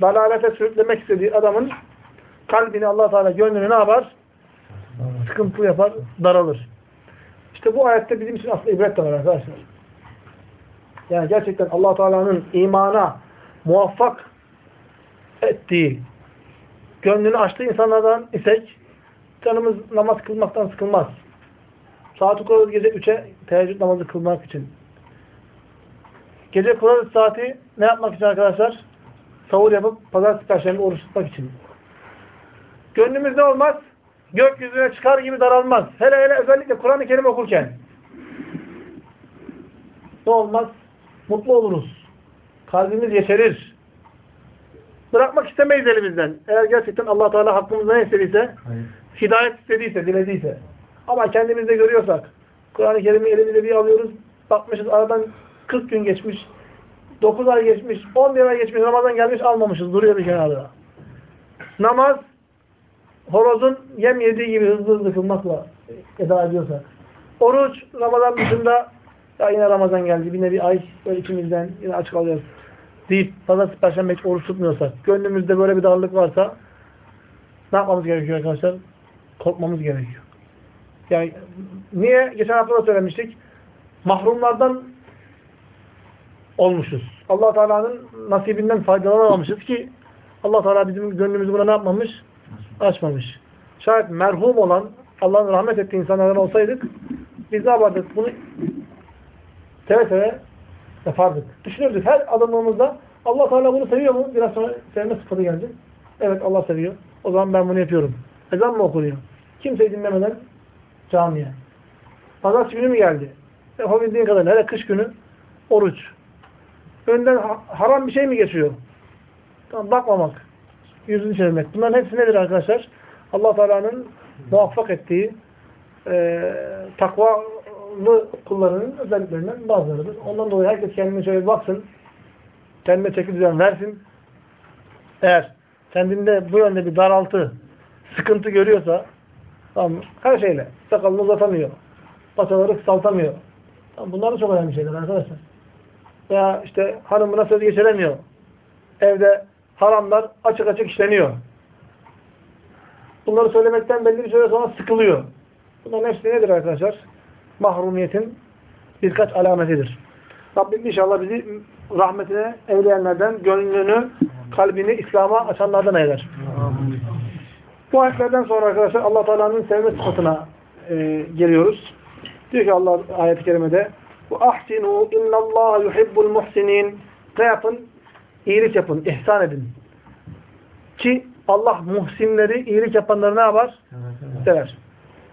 dalalete sürüklemek istediği adamın kalbini allah Teala gönlünü ne yapar? Sıkıntılı yapar, daralır. İşte bu ayette bizim için aslında ibret de var arkadaşlar. Yani gerçekten allah Teala'nın imana muvaffak ettiği, gönlünü açtığı insanlardan isek, canımız namaz kılmaktan sıkılmaz. Saati kurarız gece 3'e teheccüd namazı kılmak için. Gece kurarız saati ne yapmak için arkadaşlar? Sahur yapıp pazartesi perşembe oruç tutmak için. Gönlümüzde olmaz. Gökyüzüne çıkar gibi daralmaz. Hele hele özellikle Kur'an-ı Kerim okurken. Ne olmaz? Mutlu oluruz. Kalbimiz yeşerir. Bırakmak istemeyiz elimizden. Eğer gerçekten allah Teala hakkımızda ne istediyse, hidayet istediyse, dilediyse. Ama kendimizde görüyorsak, Kur'an-ı Kerim'i elimize bir alıyoruz, bakmışız aradan 40 gün geçmiş, 9 ay geçmiş, 11 ay geçmiş, Ramazan gelmiş almamışız, duruyor bir kenarda. Namaz, horozun yem yediği gibi hızlı hızlı kılmakla eda ediyorsak. Oruç, Ramazan dışında, ya yine Ramazan geldi, bir ay böyle içimizden yine aç kalacağız deyip pazartesi perşembe hiç oruç tutmuyorsak, gönlümüzde böyle bir darlık varsa ne yapmamız gerekiyor arkadaşlar? Korkmamız gerekiyor. Yani niye? Geçen hafta da söylemiştik. Mahrumlardan olmuşuz. allah Teala'nın nasibinden faydalanamamışız ki allah Teala bizim gönlümüzü buna ne yapmamış? Açmamış. Şayet merhum olan, Allah'ın rahmet ettiği insanlardan olsaydık biz ne yapardık? Bunu seve seve yapardık. Düşünürdük. Her adımımızda allah Teala bunu seviyor mu? Biraz sonra sevme sıfatı gelecek. Evet Allah seviyor. O zaman ben bunu yapıyorum. Ezan mı okunuyor? Kimseyi dinlemeden camiye. Pazartesi günü mü geldi? Yapabildiğin kadar. Hele kış günü oruç. Önden ha- haram bir şey mi geçiyor? Tamam, bakmamak. Yüzünü çevirmek. Bunların hepsi nedir arkadaşlar? allah Teala'nın muvaffak ettiği e, takvalı kullarının özelliklerinden bazılarıdır. Ondan dolayı herkes kendine şöyle baksın. Kendine çeki düzen versin. Eğer kendinde bu yönde bir daraltı, sıkıntı görüyorsa tamam mı? her şeyle sakalını uzatamıyor. Paçaları kısaltamıyor. Tamam, bunlar da çok önemli şeyler arkadaşlar. Veya işte hanımına söz geçiremiyor. Evde haramlar açık açık işleniyor. Bunları söylemekten belli bir süre sonra sıkılıyor. Bunların hepsi nedir arkadaşlar? Mahrumiyetin birkaç alametidir. Rabbim inşallah bizi rahmetine evleyenlerden, gönlünü, kalbini İslam'a açanlardan eyler. Bu ayetlerden sonra arkadaşlar allah Teala'nın sevme sıfatına e, geliyoruz. Diyor ki Allah ayet-i kerimede bu ahsinu innallaha yuhibbul muhsinin ne yapın? İyilik yapın, ihsan edin. Ki Allah muhsinleri, iyilik yapanları ne yapar? Sever.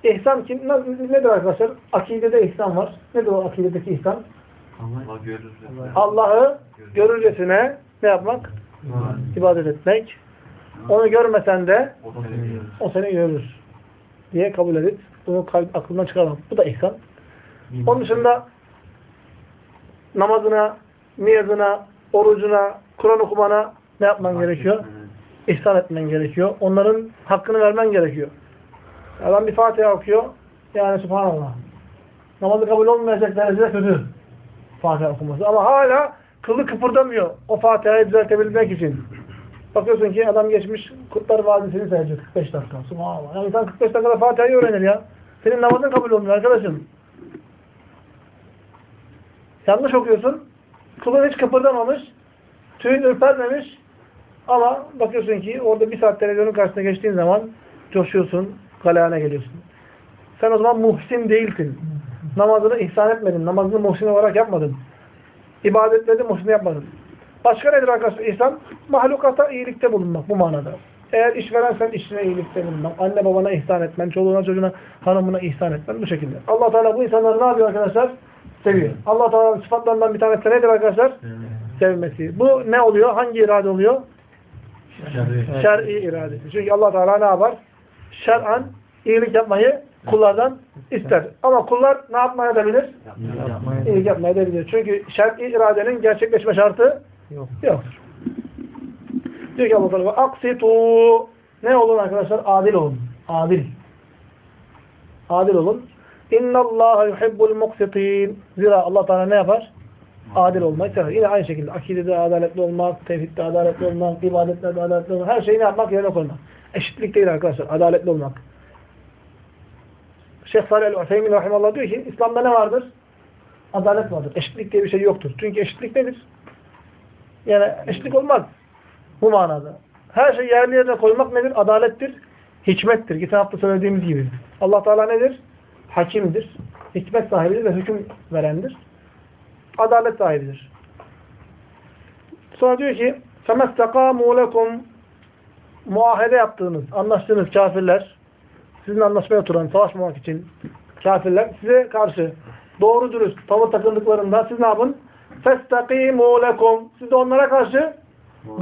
İhsan kim? Ne- Nedir arkadaşlar? Akidede ihsan var. Nedir o akidedeki ihsan? Allah'ı görürcesine ne yapmak? İbadet etmek. Onu görmesen de O seni görür. diye kabul edip bunu aklından çıkarmak. Bu da ihsan. Onun dışında namazına, niyazına, orucuna, Kur'an okumana ne yapman gerekiyor? İhsan etmen gerekiyor. Onların hakkını vermen gerekiyor. Adam bir Fatiha okuyor. Yani subhanallah. Namazı kabul olmayacak derecede kötü. Fatiha okuması. Ama hala kılı kıpırdamıyor. O Fatiha'yı düzeltebilmek için. Bakıyorsun ki adam geçmiş Kurtlar Vadisi'ni sayacak 45 dakika. Subhanallah. Yani insan 45 dakikada Fatiha'yı öğrenir ya. Senin namazın kabul olmuyor arkadaşım. Yanlış okuyorsun. Kılın hiç kıpırdamamış. Tüyün ürpermemiş. Ama bakıyorsun ki orada bir saat televizyonun karşısına geçtiğin zaman coşuyorsun. Galeyana geliyorsun. Sen o zaman muhsin değilsin. Namazını ihsan etmedin. Namazını muhsin olarak yapmadın. İbadetleri muhsin yapmadın. Başka nedir arkadaşlar ihsan? Mahlukata iyilikte bulunmak bu manada. Eğer işverensen işine iyilikte bulunmak, anne babana ihsan etmen, çoluğuna çocuğuna, hanımına ihsan etmen bu şekilde. allah Teala bu insanları ne yapıyor arkadaşlar? Seviyor. allah Teala'nın sıfatlarından bir tanesi nedir arkadaşlar? Sevmesi. Bu ne oluyor? Hangi irade oluyor? Şer'i iradesi. Çünkü allah Teala ne yapar? Şer'an iyilik yapmayı kullardan ister. Ama kullar ne yapmaya da bilir? İyilik yapmaya da bilir. Çünkü şer'i iradenin gerçekleşme şartı Yok. yoktur. Diyor ki Allah Teala aksitu ne olun arkadaşlar? Adil olun. Adil. Adil olun. İnnallâhe yuhibbul muksitin. Zira Allah Teala ne yapar? Adil olmayı sever. Yine aynı şekilde akidede adaletli olmak, tevhidde adaletli olmak, ibadetlerde adaletli olmak, her şeyi ne yapmak? Yerine koymak. Eşitlik değil arkadaşlar. Adaletli olmak. Şeyh Salih el-Useymin Rahimallah diyor ki İslam'da ne vardır? Adalet vardır. Eşitlik diye bir şey yoktur. Çünkü eşitlik nedir? Yani eşitlik olmaz. Bu manada. Her şey yerli yerine koymak nedir? Adalettir. hikmettir. Geçen hafta söylediğimiz gibi. Allah Teala nedir? Hakimdir. Hikmet sahibidir ve hüküm verendir Adalet sahibidir. Sonra diyor ki فَمَسْتَقَامُوا لَكُمْ Muahede yaptığınız, anlaştığınız kafirler, sizinle anlaşmaya oturan, savaşmamak için kafirler size karşı doğru dürüst tavır takındıklarında siz ne yapın? فَاسْتَقِيمُوا لَكُمْ Siz de onlara karşı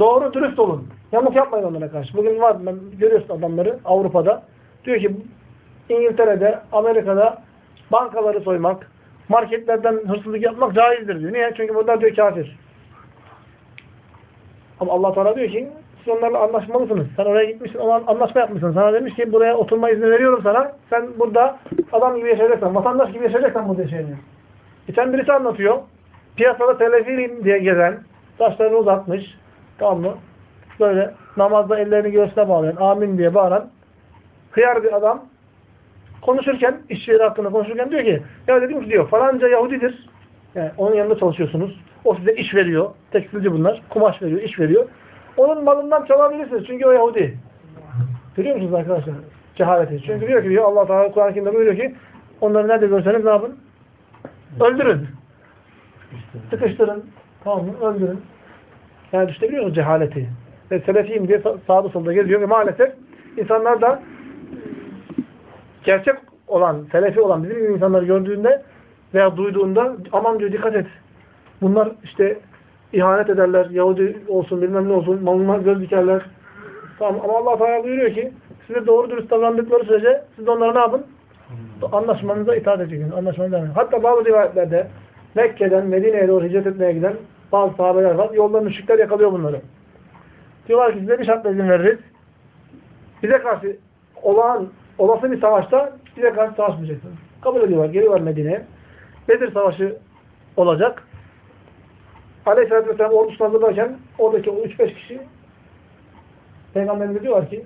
doğru dürüst olun. Yamuk yapmayın onlara karşı. Bugün var, ben görüyorsun adamları Avrupa'da. Diyor ki İngiltere'de, Amerika'da bankaları soymak, marketlerden hırsızlık yapmak caizdir diyor. Niye? Çünkü bunlar diyor kafir. Ama Allah Teala diyor ki siz onlarla anlaşmalısınız. Sen oraya gitmişsin, ona anlaşma yapmışsın. Sana demiş ki buraya oturma izni veriyorum sana. Sen burada adam gibi yaşayacaksan, vatandaş gibi yaşayacaksan burada yaşayacaksın. Geçen birisi anlatıyor. Piyasada telefilin diye gezen, saçlarını uzatmış. Tamam mı? Böyle namazda ellerini göğsüne bağlayan, amin diye bağıran hıyar bir adam konuşurken, işçileri hakkında konuşurken diyor ki ya dedim ki diyor falanca Yahudidir. Yani onun yanında çalışıyorsunuz. O size iş veriyor. Tekstilci bunlar. Kumaş veriyor, iş veriyor. Onun malından çalabilirsiniz. Çünkü o Yahudi. Görüyor musunuz arkadaşlar? Cehaleti. Çünkü diyor ki diyor Allah Teala Kur'an-ı Kerim'de buyuruyor ki onları nerede görseniz ne yapın? Öldürün. Sıkıştırın. Tamam mı? Öldürün. Yani düşünebiliyor musunuz cehaleti? Ve selefiyim diye sa- sağda solda geziyor ve maalesef insanlar da gerçek olan, selefi olan bizim gibi insanları gördüğünde veya duyduğunda aman diyor dikkat et. Bunlar işte ihanet ederler, Yahudi olsun bilmem ne olsun, malına göz dikerler. Tamam ama Allah Teala buyuruyor ki size doğru dürüst davrandıkları sürece siz de onlara ne yapın? Anlaşmanıza itaat edeceksiniz. Anlaşmanıza edin. Hatta bazı rivayetlerde Mekke'den Medine'ye doğru hicret etmeye giden bazı sahabeler var. Yolda müşrikler yakalıyor bunları. Diyorlar ki size bir şartla izin veririz. Bize karşı olağan, olası bir savaşta bize karşı savaşmayacaksınız. Kabul ediyorlar. Geliyorlar Medine'ye. Bedir Savaşı olacak. Aleyhisselatü Vesselam ordusunu hazırlarken oradaki o 3-5 kişi Peygamberimize diyorlar ki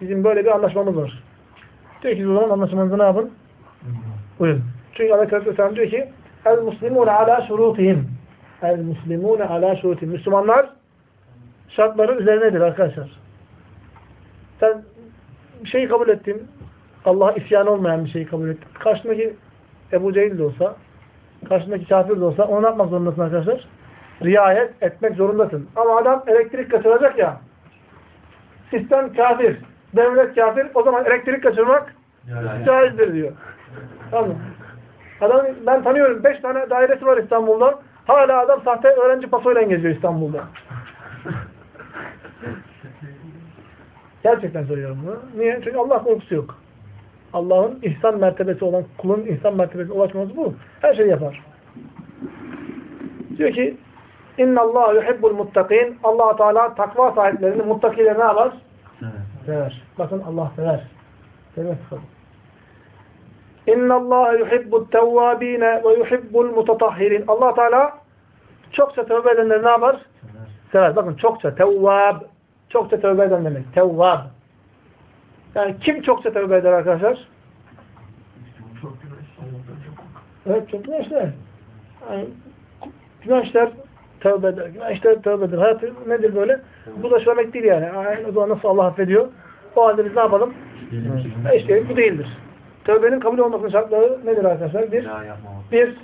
bizim böyle bir anlaşmamız var. Diyor ki o zaman anlaşmanızı ne yapın? Uyun. Çünkü Aleyhisselatü Vesselam diyor ki El muslimune ala şurutihim El muslimune ala şurutihim Müslümanlar şartları üzerinedir arkadaşlar. Sen şeyi kabul ettin. Allah'a isyan olmayan bir şeyi kabul ettin. Karşındaki Ebu Cehil de olsa, karşındaki kafir de olsa onu yapmak zorundasın arkadaşlar? Riayet etmek zorundasın. Ama adam elektrik kaçıracak ya, sistem kafir, devlet kafir, o zaman elektrik kaçırmak caizdir diyor. Tamam? Adam, ben tanıyorum, beş tane dairesi var İstanbul'da. Hala adam sahte öğrenci pasoyla geziyor İstanbul'da. Gerçekten söylüyorum bunu. Niye? Çünkü Allah korkusu yok. Allah'ın ihsan mertebesi olan kulun ihsan mertebesine ulaşması bu. Her şeyi yapar. Diyor ki İnna Allah yuhibbul muttakin. Allah Teala takva sahiplerini, muttakileri ne yapar? Sever. Bakın Allah sever. Sever. İnna Allah yuhibbut tevvabine ve yuhibbul mutatahhirin. Allah Teala çokça tövbe edenleri ne yapar? Sever. Bakın çokça. Tevvab. Çokça tövbe eden demek. Tevvab. Yani kim çokça tövbe eder arkadaşlar? Evet çok günahlar. Yani, günahlar tövbe eder. Günahlar tövbe eder. Hayatı nedir böyle? Bu da demek değil yani. yani. O zaman nasıl Allah affediyor? O halde biz ne yapalım? E İşte bu değildir. Tövbenin kabul olmasının şartları nedir arkadaşlar? Bir, bir,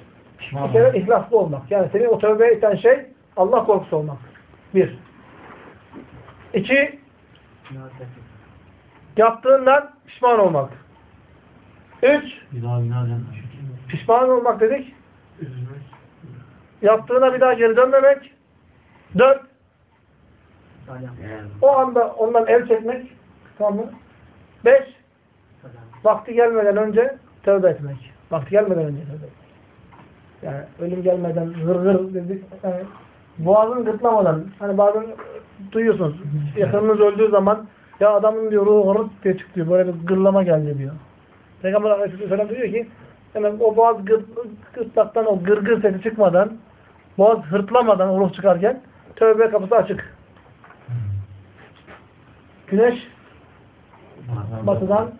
bir kere ihlaslı olmak. Yani senin o tövbeye iten şey Allah korkusu olmak. Bir. İki, yaptığından pişman olmak. Üç, Bir daha günah yapma. pişman olmak dedik. Yaptığına bir daha geri dönmemek. Dört, o anda ondan el çekmek. Tamam mı? Beş, vakti gelmeden önce tövbe etmek. Vakti gelmeden önce tövbe etmek. Yani ölüm gelmeden gır gır dedik. Yani boğazını gırtlamadan. Hani bazen duyuyorsunuz. Yakınınız öldüğü zaman ya adamın diyor ruhu hırıt diye çıktı. Böyle bir gırlama geldi diyor. Peygamber Aleyhisselam diyor ki yani o boğaz gır, gırtlaktan o gırgır sesi çıkmadan boğaz hırtlamadan o ruh çıkarken tövbe kapısı açık. Güneş batıdan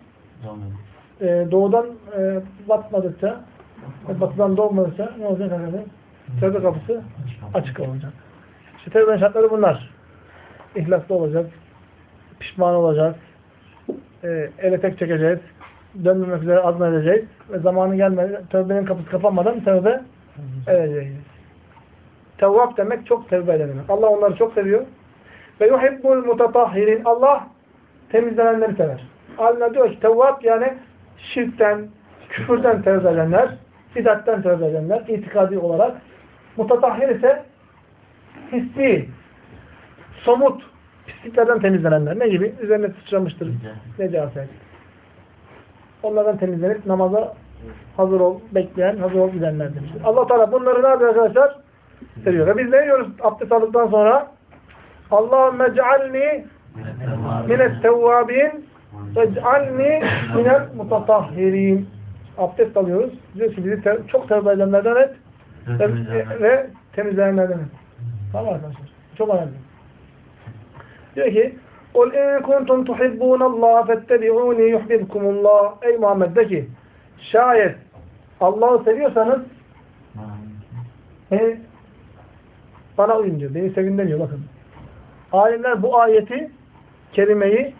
e, doğudan e, batmadıkça batıdan doğmadıkça ne olacak arkadaşlar? Tövbe kapısı açık olacak. İşte tövbenin şartları bunlar. İhlaslı olacak, pişman olacak, e, ele tek çekeceğiz. Dönmemek üzere azmedeceğiz. Ve zamanı gelmeden, tövbenin kapısı kapanmadan tövbe edeceğiz. Tevvap demek çok tevbe eden demek. Allah onları çok seviyor. Ve yuhibbul mutatahhirin. Allah temizlenenleri sever. Alimler diyor ki tevvap yani şirkten, küfürden tevbe edenler, bidatten tevbe edenler, itikadi olarak. Mutatahhir ise hissi, somut, pisliklerden temizlenenler. Ne gibi? Üzerine sıçramıştır. Necaset. Onlardan temizlenip namaza hazır ol, bekleyen, hazır ol gidenler demiştir. Allah Teala bunları ne yapıyor arkadaşlar? Seviyor. Ve biz ne diyoruz abdest aldıktan sonra? Allahümme cealni minet tevvabin ve cealni minel mutatahhirin. Abdest alıyoruz. Diyor ki bizi te çok tevbe edenlerden et ve, ve temizleyenlerden et. Tamam arkadaşlar. Çok önemli. Diyor ki قُلْ اِنْ كُنْتُمْ تُحِبُّونَ اللّٰهَ فَاتَّبِعُونِ يُحْبِبْكُمُ اللّٰهِ Ey Muhammed de ki şayet Allah'ı seviyorsanız beni, bana uyun diyor. Beni sevin demiyor bakın. Alimler bu ayeti kelimeyi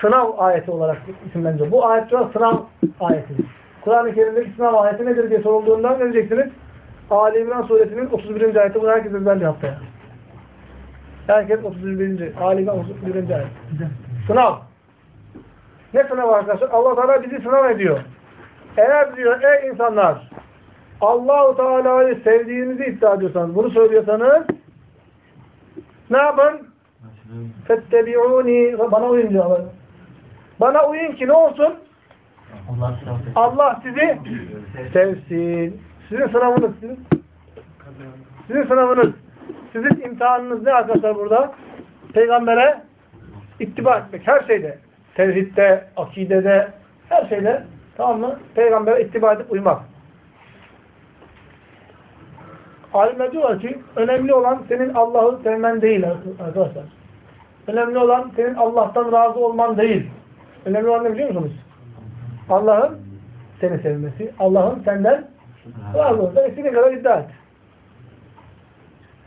sınav ayeti olarak isimlendiriyor. Bu ayet var sınav ayeti. Kur'an-ı Kerim'deki sınav ayeti nedir diye sorulduğunda ne diyeceksiniz? Ali İmran suresinin 31. ayeti. Bunu herkes ezberli haftaya. Herkes 31. Ali İmran 31. ayet. Sınav. Ne sınavı arkadaşlar? Allah Teala bizi sınav ediyor. Eğer diyor ey insanlar Allahu Teala'yı sevdiğinizi iddia ediyorsanız, bunu söylüyorsanız ne yapın? Fettebi'uni bana uyun diyor Allah. Bana uyun ki ne olsun? Allah sizi sevsin. Sizin sınavınız sizin. Sizin sınavınız. Sizin imtihanınız ne arkadaşlar burada? Peygambere ittiba etmek. Her şeyde. Tevhidde, akidede, her şeyde. Tamam mı? Peygambere ittiba edip uymak. Alimler diyorlar ki önemli olan senin Allah'ı sevmen değil arkadaşlar. Önemli olan senin Allah'tan razı olman değil. Önemli olan ne biliyor musunuz? Allah'ın seni sevmesi. Allah'ın senden razı olması. Sen istediğin kadar iddia et.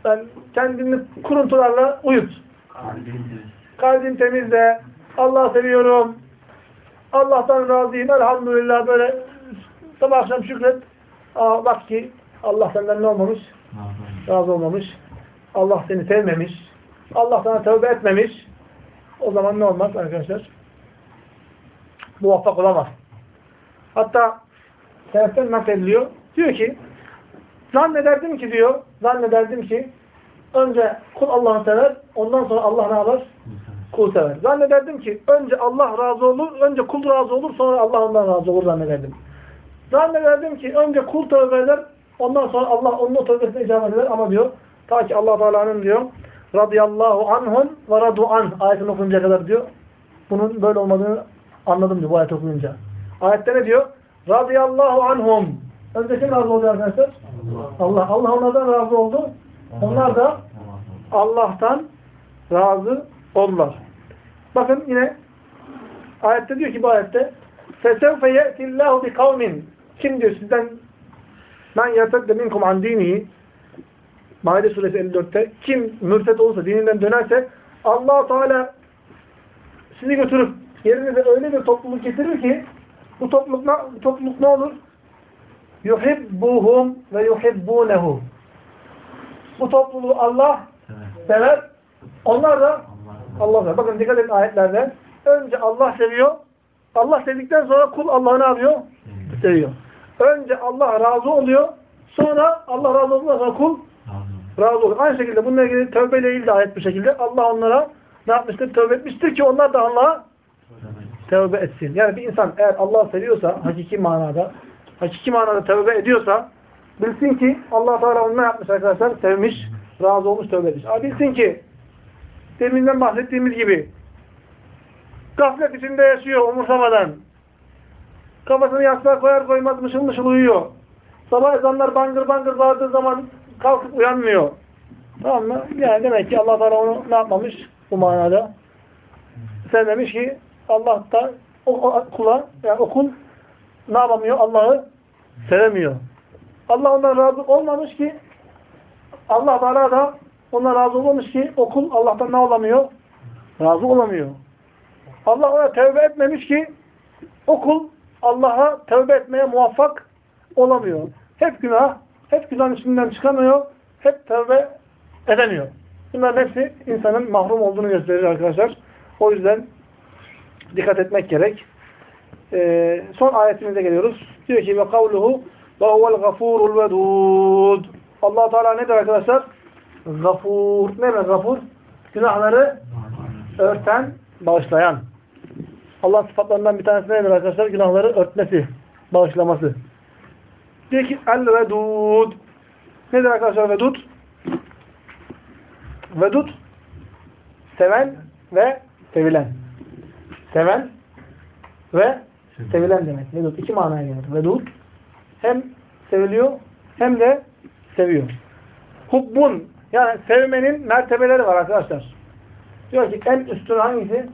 Sen kendini kuruntularla uyut. Kalbin temiz de Allah seviyorum. Allah'tan razıyım. Elhamdülillah böyle sabah akşam şükret. Aa, bak ki Allah senden ne olmamış? Razı olmamış. Allah seni sevmemiş. Allah sana tövbe etmemiş. O zaman ne olmaz arkadaşlar? Muvaffak olamaz. Hatta sebepten naklediliyor. Diyor ki zannederdim ki diyor zannederdim ki önce kul Allah'ı sever ondan sonra Allah ne yapar? Kul sever. Zannederdim ki önce Allah razı olur, önce kul razı olur sonra Allah ondan razı olur zannederdim. Zannederdim ki önce kul tövbe eder ondan sonra Allah onun o tövbesine icabet eder ama diyor ta ki Allah Teala'nın diyor radıyallahu anhum ve radu an ayetini okuyunca kadar diyor bunun böyle olmadığını anladım diyor bu ayet okuyunca. Ayette ne diyor? Radıyallahu anhum. Önce kim razı oluyor arkadaşlar? Allah. Allah onlardan razı oldu. Onlar da Allah'tan razı oldular. Bakın yine ayette diyor ki bu ayette فَسَوْفَ يَأْتِ اللّٰهُ بِقَوْمٍ Kim diyor sizden men يَرْتَدَّ مِنْكُمْ عَنْ دِينِهِ Maide suresi 54'te kim mürtet olursa, dininden dönerse allah Teala sizi götürüp yerinize öyle bir topluluk getirir ki bu topluluk, bu topluluk ne olur? Yuhibbuhum ve yuhibbunehu. Bu topluluğu Allah sever. Onlar da Allah sever. Bakın dikkat edin ayetlerde. Önce Allah seviyor. Allah sevdikten sonra kul Allah'ı ne yapıyor? Seviyor. Önce Allah razı oluyor. Sonra Allah razı olduktan sonra kul razı oluyor. Aynı şekilde bununla ilgili tövbeyle ilgili ayet bir şekilde Allah onlara ne yapmıştır? Tövbe etmiştir ki onlar da Allah'a tövbe etsin. Yani bir insan eğer Allah seviyorsa hakiki manada hakiki manada tövbe ediyorsa bilsin ki Allah Teala onu ne yapmış arkadaşlar? Sevmiş, razı olmuş, tövbe etmiş. Ama bilsin ki deminden bahsettiğimiz gibi gaflet içinde yaşıyor umursamadan. Kafasını yastığa koyar koymaz mışıl mışıl uyuyor. Sabah ezanlar bangır bangır bağırdığı zaman kalkıp uyanmıyor. Tamam mı? Yani demek ki Allah Teala onu ne yapmamış bu manada? Sevmemiş ki Allah da o, o kula yani o kul ne yapamıyor? Allah'ı sevemiyor. Allah ondan razı olmamış ki Allah Teala da ondan razı olmamış ki o kul Allah'tan ne olamıyor? Razı olamıyor. Allah ona tövbe etmemiş ki o kul Allah'a tövbe etmeye muvaffak olamıyor. Hep günah, hep günahın içinden çıkamıyor, hep tövbe edemiyor. Bunların hepsi insanın mahrum olduğunu gösterir arkadaşlar. O yüzden dikkat etmek gerek. Ee, son ayetimize geliyoruz. Diyor ki ve kavluhu ve huvel gafurul vedud. Allah Teala nedir arkadaşlar? Gafur. Ne demek gafur? Günahları örten, bağışlayan. Allah sıfatlarından bir tanesi nedir arkadaşlar? Günahları örtmesi, bağışlaması. Diyor ki el-vedud. Nedir arkadaşlar vedud? Vedud seven ve sevilen. Seven ve sevilen demek. Vedud iki manaya gelir. Vedud hem seviliyor hem de seviyor. Hubbun yani sevmenin mertebeleri var arkadaşlar. Diyor ki en üstün hangisi?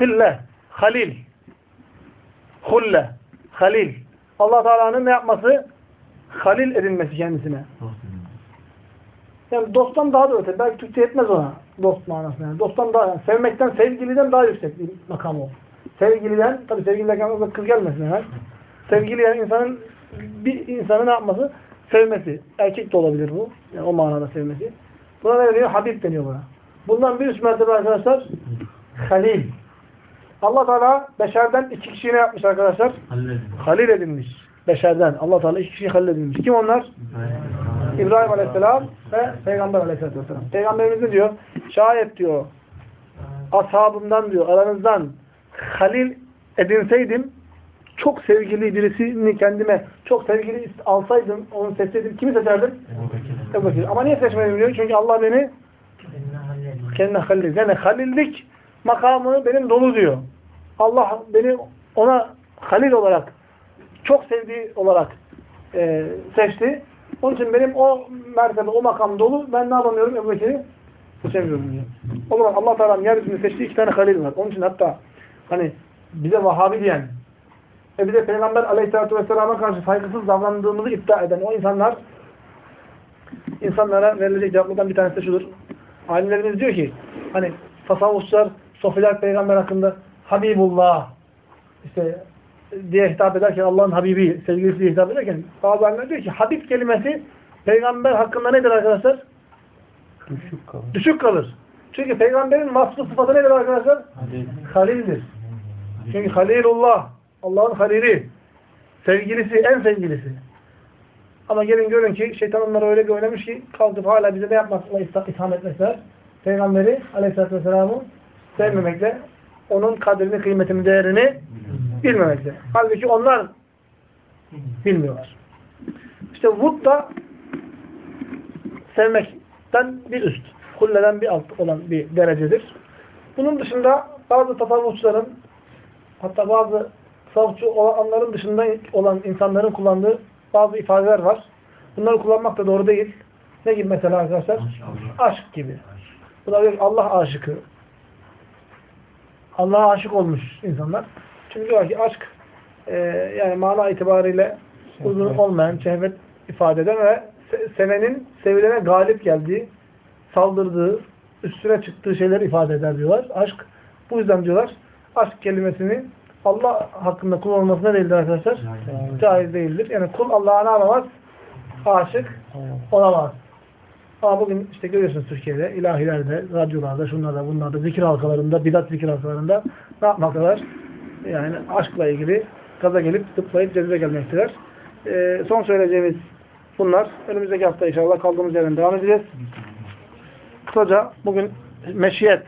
Hille, halil. Hulle, halil. Allah Teala'nın ne yapması? Halil edilmesi kendisine. Yani dosttan daha da öte. Belki Türkçe yetmez ona. Dost manasında. Yani dosttan daha, yani sevmekten, sevgiliden daha yüksek bir makam o. Sevgiliden, tabii sevgiliden aklınıza kız gelmesin hemen. Sevgili yani insanın, bir insanı ne yapması? Sevmesi. Erkek de olabilir bu. Yani o manada sevmesi. Buna ne deniyor? Habib deniyor buna. Bundan bir üst mertebe arkadaşlar. Halil. Allah Teala beşerden iki kişiyi ne yapmış arkadaşlar? Halil edinmiş. Beşerden. Allah Teala iki kişiyi halil edinmiş. Kim onlar? İbrahim Aleyhisselam ve Peygamber Aleyhisselatü Vesselam. Peygamberimiz ne diyor? Şayet diyor ashabımdan diyor aranızdan halil edinseydim çok sevgili birisini kendime çok sevgili alsaydım onu seçseydim kimi seçerdim? Ebu Bekir. Ama niye seçmedim diyor? Çünkü Allah beni kendine halil. Yani halillik makamı benim dolu diyor. Allah beni ona halil olarak çok sevdiği olarak e, seçti. Onun için benim o mertebe, o makam dolu. Ben ne yapamıyorum? Ebu Bekir'i seçemiyorum diyor. O zaman Allah Teala'nın yeryüzünde seçtiği iki tane halil var. Onun için hatta hani bize Vahabi diyen ve bize Peygamber Aleyhisselatü Vesselam'a karşı saygısız davrandığımızı iddia eden o insanlar insanlara verilecek cevaplardan bir tanesi şudur. Alimlerimiz diyor ki hani tasavvufçular, sofiler peygamber hakkında Habibullah işte diye hitap ederken Allah'ın Habibi, sevgilisi diye hitap ederken bazı alimler diyor ki Habib kelimesi peygamber hakkında nedir arkadaşlar? Düşük kalır. Düşük kalır. Çünkü peygamberin vasfı sıfatı nedir arkadaşlar? Halil. Halildir. Çünkü Halilullah, Allah'ın halili, sevgilisi, en sevgilisi. Ama gelin görün ki şeytan onları öyle bir oynamış ki kalkıp hala bize ne yapmakla itham etmekler? Peygamberi aleyhissalatü vesselam'ı sevmemekle, onun kadrini, kıymetini, değerini bilmemekle. Halbuki onlar bilmiyorlar. İşte vud da sevmekten bir üst, kulleden bir alt olan bir derecedir. Bunun dışında bazı tasavvufçuların hatta bazı tasavvufçu olanların dışında olan insanların kullandığı bazı ifadeler var. Bunları kullanmak da doğru değil. Ne gibi mesela arkadaşlar? Aşk gibi. Bu da ki Allah aşıkı. Allah'a aşık olmuş insanlar. Çünkü diyor ki aşk e, yani mana itibariyle uzun olmayan, şehvet ifade eden ve se sevenin sevilene galip geldiği, saldırdığı, üstüne çıktığı şeyleri ifade eder diyorlar. Aşk. Bu yüzden diyorlar aşk kelimesini Allah hakkında kullanılması ne değildir arkadaşlar? Caiz değildir. Yani kul Allah'a ne yapamaz? Aşık olamaz. Ama bugün işte görüyorsunuz Türkiye'de, ilahilerde, radyolarda, şunlarda, bunlarda, zikir halkalarında, bidat zikir halkalarında ne yapmaktalar? Yani aşkla ilgili gaza gelip zıplayıp cezibe gelmekteler. Ee, son söyleyeceğimiz bunlar. Önümüzdeki hafta inşallah kaldığımız yerden devam edeceğiz. Kısaca bugün meşiyet,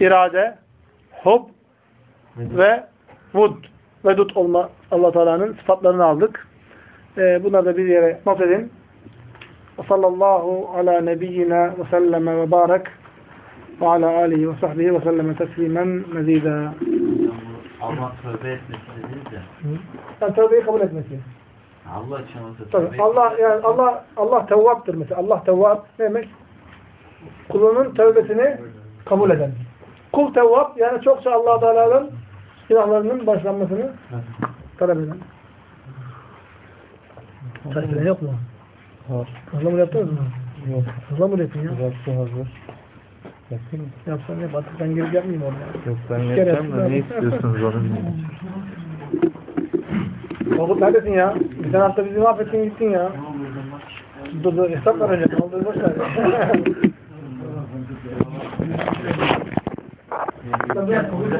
irade, hub ve vud, vedud olma allah Teala'nın sıfatlarını aldık. Ee, bunları da bir yere not edin. Sallallahu ala nebiyyina ve selleme ve barek ve ala alihi ve sahbihi ve selleme teslimen mezida. Allah tövbe etmesi dediniz ya. Yani tövbeyi kabul etmesi. Allah için olsa Tabii. Allah yani Allah Allah tevvaptır mesela. Allah tevvap ne demek? Kulunun tövbesini kabul eden. Kul tevvap yani çokça Allah Teala'nın günahlarının başlanmasını talep eden. Tersine yok mu? Var. Ihlamur yaptınız mı? Yok. Ihlamur yapın ya. Biraz su hazır. Yapayım? Yapsan yap artık ben gelip yapmayayım orada. Yok ben yapacağım da ne istiyorsunuz onun Korkut neredesin ya? Geçen hafta bizi mahvettin gittin ya. Dur dur hesap ver önce. Ne oldu boş ver. Tabii.